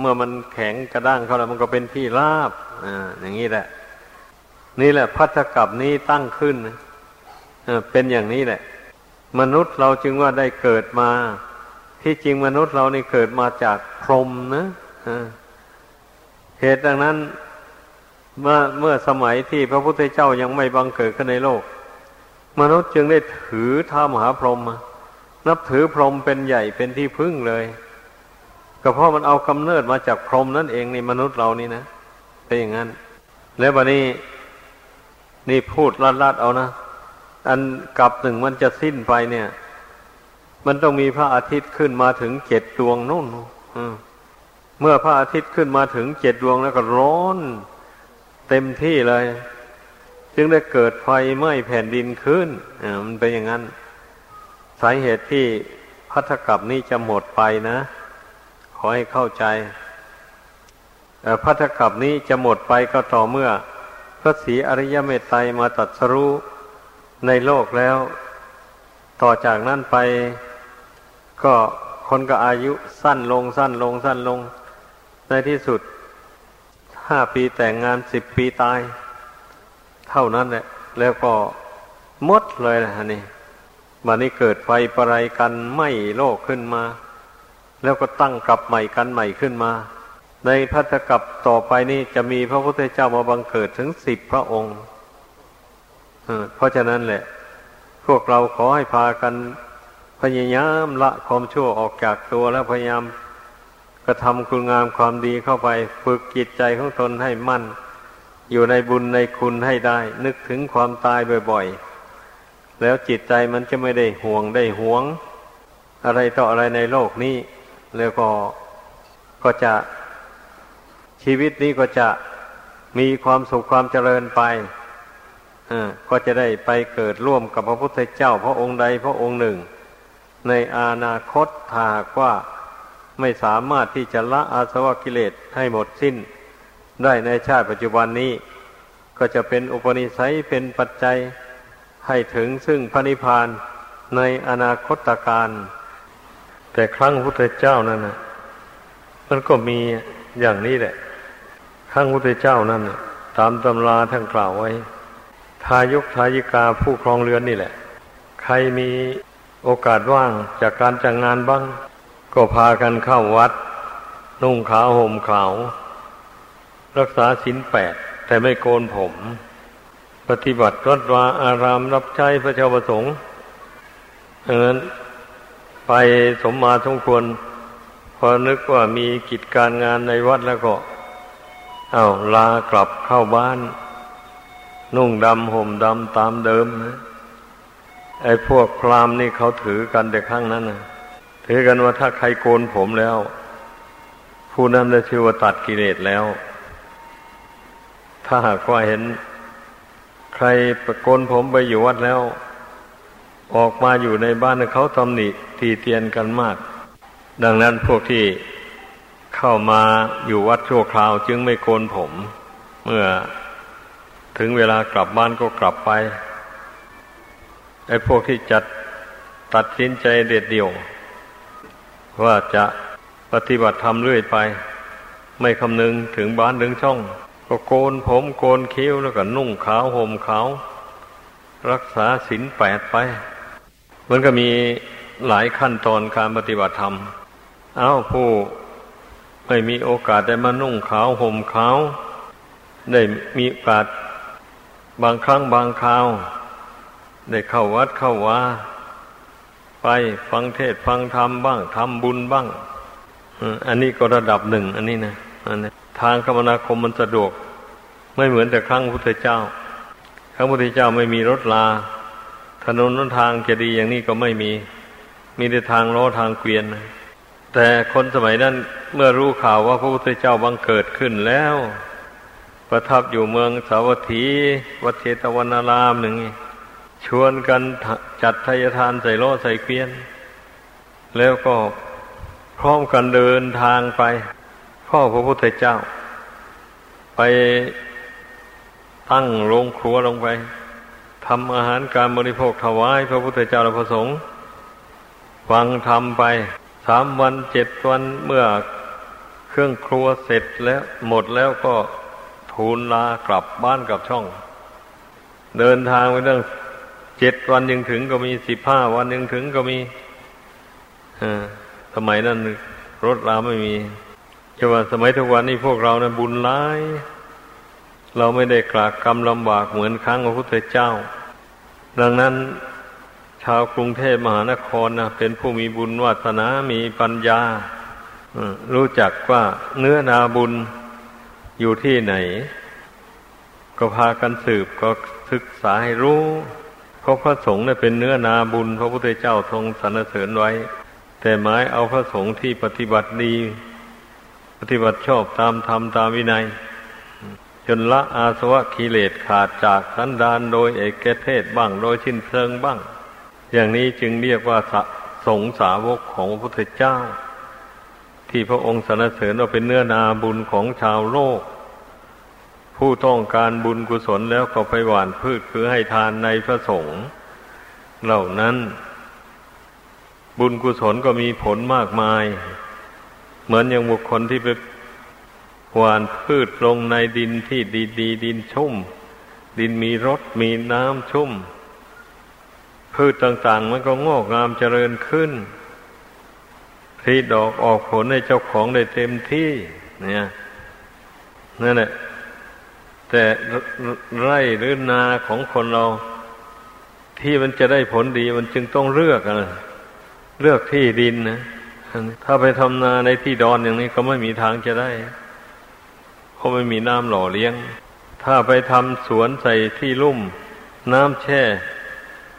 เมื่อมันแข็งกระด้างเข้าแล้วมันก็เป็นที่ลาบอ่าอย่างนี้แหละ นี่แหละพัทธกับนี้ตั้งขึ้นเป็นอย่างนี้แหละ มนุษย์เราจึงว่าได้เกิดมา ที่จริงมนุษย์เรานี่เกิดมาจากพรหมนะเหตุดังนั้น เมื่อเมื่อสมัยที่พระพุทธเจ้ายังไม่บังเกิดขึ้นในโลก มนุษย์จึงได้ถือท้ามหาพรหมนับถือพรหมเป็นใหญ่เป็นที่พึ่งเลย ก็เพราะมันเอากำเนิดมาจากพรหมนั่นเองในมนุษย์เรานี่นะเป็นอย่างนั้น แล้ววันนี้นี่พูดลัดๆเอานะอันกลับหนึ่งมันจะสิ้นไปเนี่ย มันต้องมีพระอาทิตย์ขึ้นมาถึงเจ็ดดวงนู่นเมื่อพระอาทิตย์ขึ้นมาถึงเจ็ดดวงแล้วก็ร้อนเต็มที่เลย จึงได้เกิดไฟไหม้แผ่นดินขึ้นมันเป็นอย่างนั้น สาเหตุที่พัทธกับนี้จะหมดไปนะ อให้เข้าใจพัทธกับนี้จะหมดไปก็ต่อเมื่อ พระศรีอริยเมตไตรมาตัดสรู้ในโลกแล้ว ต่อจากนั้นไปก็คนก็อายุสั้นลงสั้นลงสั้นลง ในที่สุดห้าปีแต่งงานสิบปีตาย เท่านั้นแหละ แล้วก็มดเลยนะนี่มานี้เกิดไฟประไรกันไม่โลกขึ้นมา แล้วก็ตั้งกลับใหม่กันใหม่ขึ้นมา ในพัทธกับต่อไปนี้จะมีพระพุทธเจ้ามาบังเกิดถึงสิบพระองค์เพราะฉะนั้นแหละ พวกเราขอให้พากันพยายามละความชั่วออกจากตัวแล้วพยายามกระทำคุณงามความดีเข้าไป ฝึกจิตใจของตนให้มั่น อยู่ในบุญในคุณให้ได้ นึกถึงความตายบ่อยๆ แล้วจิตใจมันจะไม่ได้ห่วงได้หวง อะไรต่ออะไรในโลกนี้ แล้วก็ก็จะชีวิตนี้ก็จะมีความสุขความเจริญไปก็จะได้ไปเกิดร่วมกับพระพุทธเจ้า พระองค์ใดพระองค์หนึ่ง ในอนาคตถ้าว่าไม่สามารถที่จะละอาสวะกิเลสให้หมดสิ้น ได้ในชาติปัจจุบันนี้ ก็จะเป็นอุปนิสัยเป็นปัจจัยให้ถึงซึ่งพระนิพพานในอนาคตการ แต่ครั้งพุทธเจ้านั้นนะมันก็มีอย่างนี้แหละ ครั้งพุทธเจ้านั้นตามตำราท่านกล่าวไว้ ทายกทายิกาผู้ครองเรือนนี่แหละ ใครมีโอกาสว่างจากการจังงานบ้าง ก็พากันเข้าวัด นุ่งขาวห่มขาว รักษาศีลแปด แต่ไม่โกนผม ปฏิบัติวัดวาอารามรับใช้พระเจ้าประสงค์เอิน ไปสมมาสมควร พอนึกว่ามีกิจการงานในวัดแล้วก็ เอาลากลับเข้าบ้าน นุ่งดำห่มดำตามเดิมนะไอ้พวกพรามนี่เขาถือกันแต่ข้างนั้นนะถือกันว่าถ้าใครโกนผมแล้ว ผู้นั้นได้ชื่อว่าตัดกิเลสแล้ว ถ้าหากว่าเห็น ใครประโกนผมไปอยู่วัดแล้ว ออกมาอยู่ในบ้านเขาตำหนิ ทีเตียนกันมาก ดังนั้นพวกที่เข้ามาอยู่วัดชั่วคราวจึงไม่โกนผม เมื่อถึงเวลากลับบ้านก็กลับไปไอ้พวกที่จัดตัดสินใจเด็ดเดี่ยว ว่าจะปฏิบัติธรรมเรื่อยไป ไม่คำนึงถึงบ้านถึงช่อง ก็โกนผมโกนคิ้วแล้วก็นุ่งขาวห่มขาว รักษาศีลแปดไป มันก็มี หลายขั้นตอนการปฏิบัติธรรม เอาผู้ไม่มีโอกาสได้มานุ่งขาวห่มขาว ได้มีโอกาสบางครั้งบางคราว ได้เข้าวัดเข้าวาไปฟังเทศฟังธรรมบ้างทำบุญบ้างอันนี้ก็ระดับหนึ่ง อันนี้นะอันนี้ทางคมนาคมมันสะดวก ไม่เหมือนแต่ครั้งพุทธเจ้า ครั้งพุทธเจ้าไม่มีรถลา ถนนนทางจะดีอย่างนี้ก็ไม่มี มีแต่ทางล้อทางเกวียนแต่คนสมัยนั้นเมื่อรู้ข่าวว่าพระพุทธเจ้าบังเกิดขึ้นแล้ว ประทับอยู่เมืองสาวัตถี วัดเชตวันารามหนึ่งชวนกันจัดทายทานใส่โลใส่เกวียน แล้วก็พร้อมกันเดินทางไปพ่อพระพุทธเจ้า ไปตั้งโรงครัวลงไปทำอาหารการบริโภคถวายพระพุทธเจ้าและพระสงฆ์ ฟังทำไปสามวันเจ็ดวันเมื่อเครื่องครัวเสร็จแล้วหมดแล้วก็ทูลลากลับบ้านกับช่อง เดินทางไปเรื่องเจ็ดวันยังถึงก็มีสิบห้าวันยังถึงก็มีสมัยนั้นรถราไม่มีจะว่าสมัยทุกวันนี้พวกเรานะบุญร้าย เราไม่ได้กลากกรรมลำบากเหมือนครั้งพระพุทธเจ้า ดังนั้น ชาวกรุงเทพมหานครนะเป็นผู้มีบุญวาสนา มีปัญญารู้จักว่าเนื้อนาบุญอยู่ที่ไหน ก็พากันสืบก็ศึกษาให้รู้เพราะพระสงฆ์เนี่ยเป็นเนื้อนาบุญ พระพุทธเจ้าทรงสรรเสริญไว้ แต่หมายเอาพระสงฆ์ที่ปฏิบัติดี ปฏิบัติชอบตามธรรมตามวินัย จนละอาสวะกิเลสขาดจากสันดานโดยเอกเทศบ้างโดยชินเพลิงบ้าง อย่างนี้จึงเรียกว่าสงสาวกของพระพุทธเจ้า ที่พระองค์สรรเสริญว่าเป็นเนื้อนาบุญของชาวโลก ผู้ต้องการบุญกุศลแล้วก็ไปหว่านพืชคือให้ทานในพระสงฆ์เหล่านั้น บุญกุศลก็มีผลมากมาย เหมือนอย่างบุคคลที่ไปหว่านพืชลงในดินที่ดีดีดินชุ่ม ดินมีรสมีน้ำชุ่ม พืชต่างๆ มันก็งอกงามเจริญขึ้นที่ดอกออกผลให้เจ้าของได้เต็มที่ เนี่ยนั่นแหละแต่ไร่หรือนาของคนเรา ที่มันจะได้ผลดีมันจึงต้องเลือกนะเลือกที่ดินนะถ้าไปทำนาในที่ดอนอย่างนี้ก็ไม่มีทางจะได้ เพราะไม่มีน้ำหล่อเลี้ยง ถ้าไปทำสวนใส่ที่ลุ่ม น้ำแช่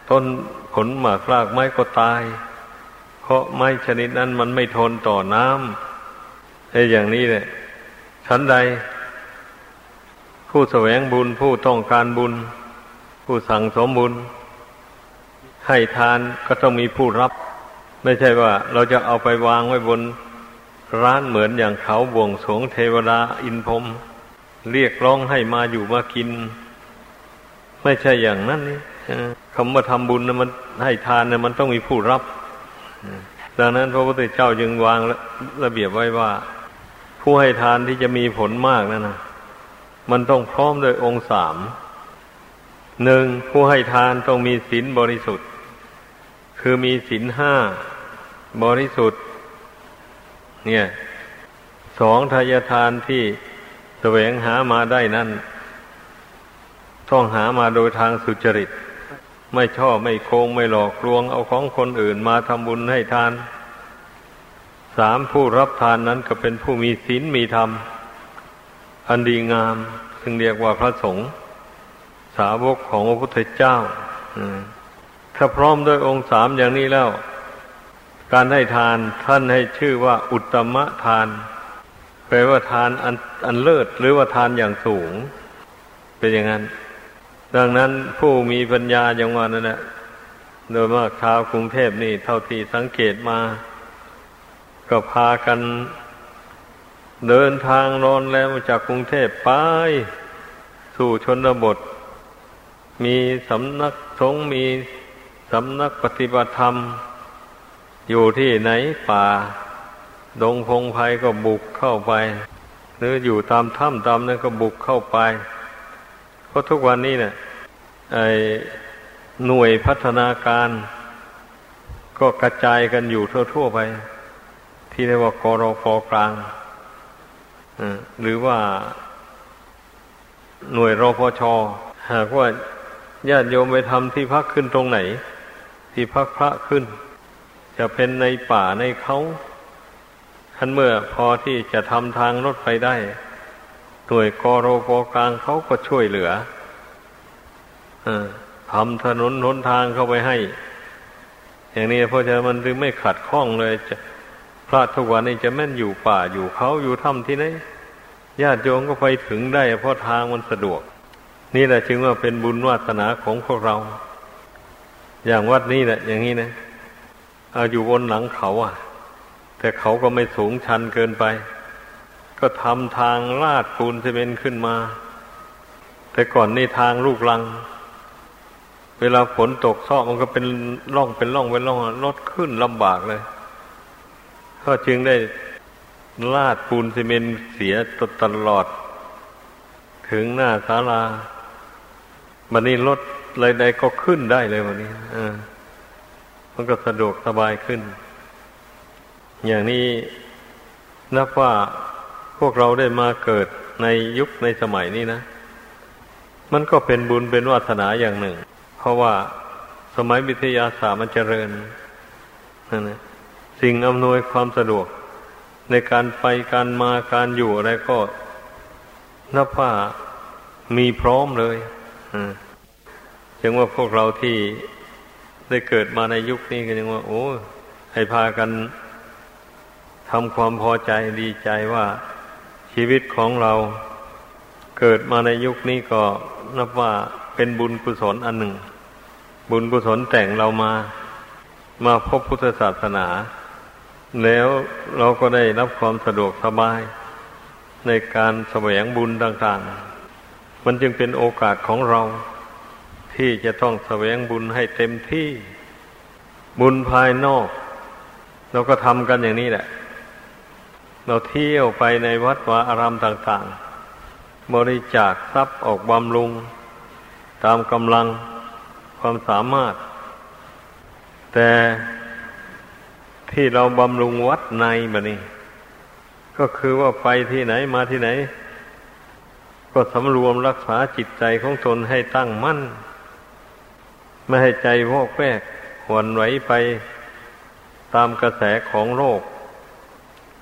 ต้นผลหมากรากไม้ก็ตาย เพราะไม้ชนิดนั้นมันไม่ทนต่อน้ำไอ้อย่างนี้เนี่ยชั้นใด ผู้แสวงบุญผู้ต้องการบุญ ผู้สั่งสมบุญ ให้ทานก็ต้องมีผู้รับ ไม่ใช่ว่าเราจะเอาไปวางไว้บน ร้านเหมือนอย่างเขาบวงสวงเทวดาอินพรมเรียกร้องให้มาอยู่มากิน ไม่ใช่อย่างนั้นนี่ คำว่าทำบุญนะมันให้ทานนะมันต้องมีผู้รับ ดังนั้นพระพุทธเจ้าจึงวางระเบียบไว้ว่า ผู้ให้ทานที่จะมีผลมากนั่นนะมันต้องพร้อมโดยองค์สามหนึ่งผู้ให้ทานต้องมีศีลบริสุทธิ์ คือมีศีลห้าบริสุทธิ์ เนี่ยสองทายทานที่แสวงหามาได้นั้น ต้องหามาโดยทางสุจริต ไม่ชอบไม่โกงไม่หลอกลวง เอาของคนอื่นมาทำบุญให้ทาน สามผู้รับทานนั้นก็เป็นผู้มีศีลมีธรรม อันดีงามซึ่งเรียกว่าพระสงฆ์สาวกของพระพุทธเจ้าถ้าพร้อมด้วยองค์สามอย่างนี้แล้ว การให้ทานท่านให้ชื่อว่าอุตมะทานแปลว่าทานอันอันเลิศหรือว่าทานอย่างสูง เป็นอย่างนั้น ดังนั้นผู้มีปัญญาอย่างว่านั่นแหละโดยมากชาวกรุงเทพนี่ เท่าที่สังเกตมา ก็พากัน เดินทางรอนแล้วจากกรุงเทพไป สู่ชนบท มีสำนักสงฆ์มีสำนักปฏิบัติธรรม อยู่ที่ไหนป่า ดงพงไพ่ก็บุกเข้าไป หรืออยู่ตามถ้ำตามนั้นก็บุกเข้าไป เพราะทุกวันนี้เนี่ย หน่วยพัฒนาการ ก็กระจายกันอยู่ทั่วๆไป ที่เรียกว่ากรฟกลางหรือว่าหน่วยรพช หากว่าญาติโยมไปทำที่พักขึ้นตรงไหน ที่พักพระขึ้น จะเป็นในป่าในเขาท่านเมื่อพอที่จะทำทางรถไฟได้หน่วยกรโปกลางเขาก็ช่วยเหลือ ทำถนนหนทางเข้าไปให้ อย่างนี้เพราะฉะนั้นมันจึงไม่ขัดข้องเลยจะพระทุกวันนี้จะแม่นอยู่ป่าอยู่เขาอยู่ถ้ำที่ไหนญาติโยมก็ไปถึงได้ เพราะทางมันสะดวก นี่แหละจึงว่าเป็นบุญวาสนาของพวกเรา อย่างวัดนี้แหละ อย่างนี้นะเอาอยู่บนหลังเขาอะ แต่เขาก็ไม่สูงชันเกินไป ก็ทำทางลาดปูนซีเมนขึ้นมา แต่ก่อนนี่ทางลูกลัง เวลาฝนตกซอกมันก็เป็นร่องเป็นร่องเป็นร่องรถขึ้นลำบากเลยก็จึงได้ลาดปูนซีเมนเสียตตลอด ถึงหน้าศาลาวันนี้รถอะไรใดก็ขึ้นได้เลยวันนี้มันก็สะดวกสบายขึ้น อย่างนี้นับว่าพวกเราได้มาเกิดในยุคในสมัยนี้นะ มันก็เป็นบุญเป็นวาสนาอย่างหนึ่ง ราะว่าสมัยวิทยาศาสตร์มันเจริญนั่นนะสิ่งอำนวยความสะดวก ในการไปการมาการอยู่อะไรก็นับว่ามีพร้อมเลยจึงว่าพวกเราที่ได้เกิดมาในยุคนี้ก็ยังว่า โอ้ให้พากันทำความพอใจดีใจว่าชีวิตของเราเกิดมาในยุคนี้ก็นับว่าเป็นบุญกุศลอันหนึ่ง บุญกุศลแต่งเรามา มาพบพุทธศาสนา แล้วเราก็ได้รับความสะดวกสบาย ในการแสวงบุญต่าง ๆ มันจึงเป็นโอกาสของเรา ที่จะต้องแสวงบุญให้เต็มที่ บุญภายนอก เราก็ทำกันอย่างนี้แหละ เราเที่ยวไปในวัดวาอารามต่าง ๆ บริจาคทรัพย์ออกบำรุง ตามกำลัง ความสามารถ แต่ที่เราบำรุงวัดในบะนี้ ก็คือว่าไปที่ไหนมาที่ไหน ก็สำรวมรักษาจิตใจของตนให้ตั้งมั่น ไม่ให้ใจวอกแวกหวนไหวไปตามกระแสของโลก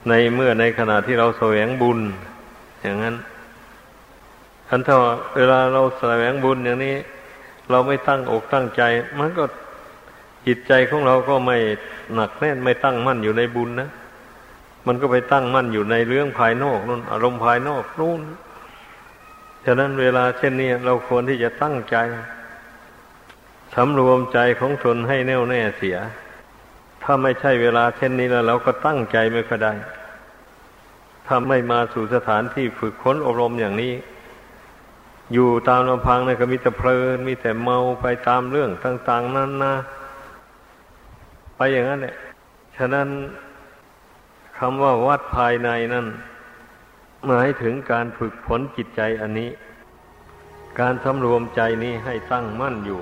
ในเมื่อในขณะที่เราแสวงบุญ อย่างนั้นอันถ้าเวลาเราแสวงบุญอย่างนี้ เราไม่ตั้งอกตั้งใจ มันก็จิตใจของเราก็ไม่หนักแน่นไม่ตั้งมั่นอยู่ในบุญนะมันก็ไปตั้งมั่นอยู่ในเรื่องภายนอกนู่นอารมณ์ภายนอกนู่นฉะนั้นเวลาเช่นนี้เราควรที่จะตั้งใจสำรวมใจของตนให้แน่วแน่เสีย ถ้าไม่ใช่เวลาเช่นนี้แล้ว เราก็ตั้งใจไม่ค่อยได้ถ้าไม่มาสู่สถานที่ฝึกค้นอบรมอย่างนี้ อยู่ตามลำพังนะก็มีแต่เพลิน มีแต่เมาไปตามเรื่องต่าง ๆ นั้นนะไปอย่างนั้นแหละฉะนั้นคำว่าวัดภายในนั่นหมายถึงการฝึกฝนจิตใจอันนี้ การสำรวมใจนี้ให้ตั้งมั่นอยู่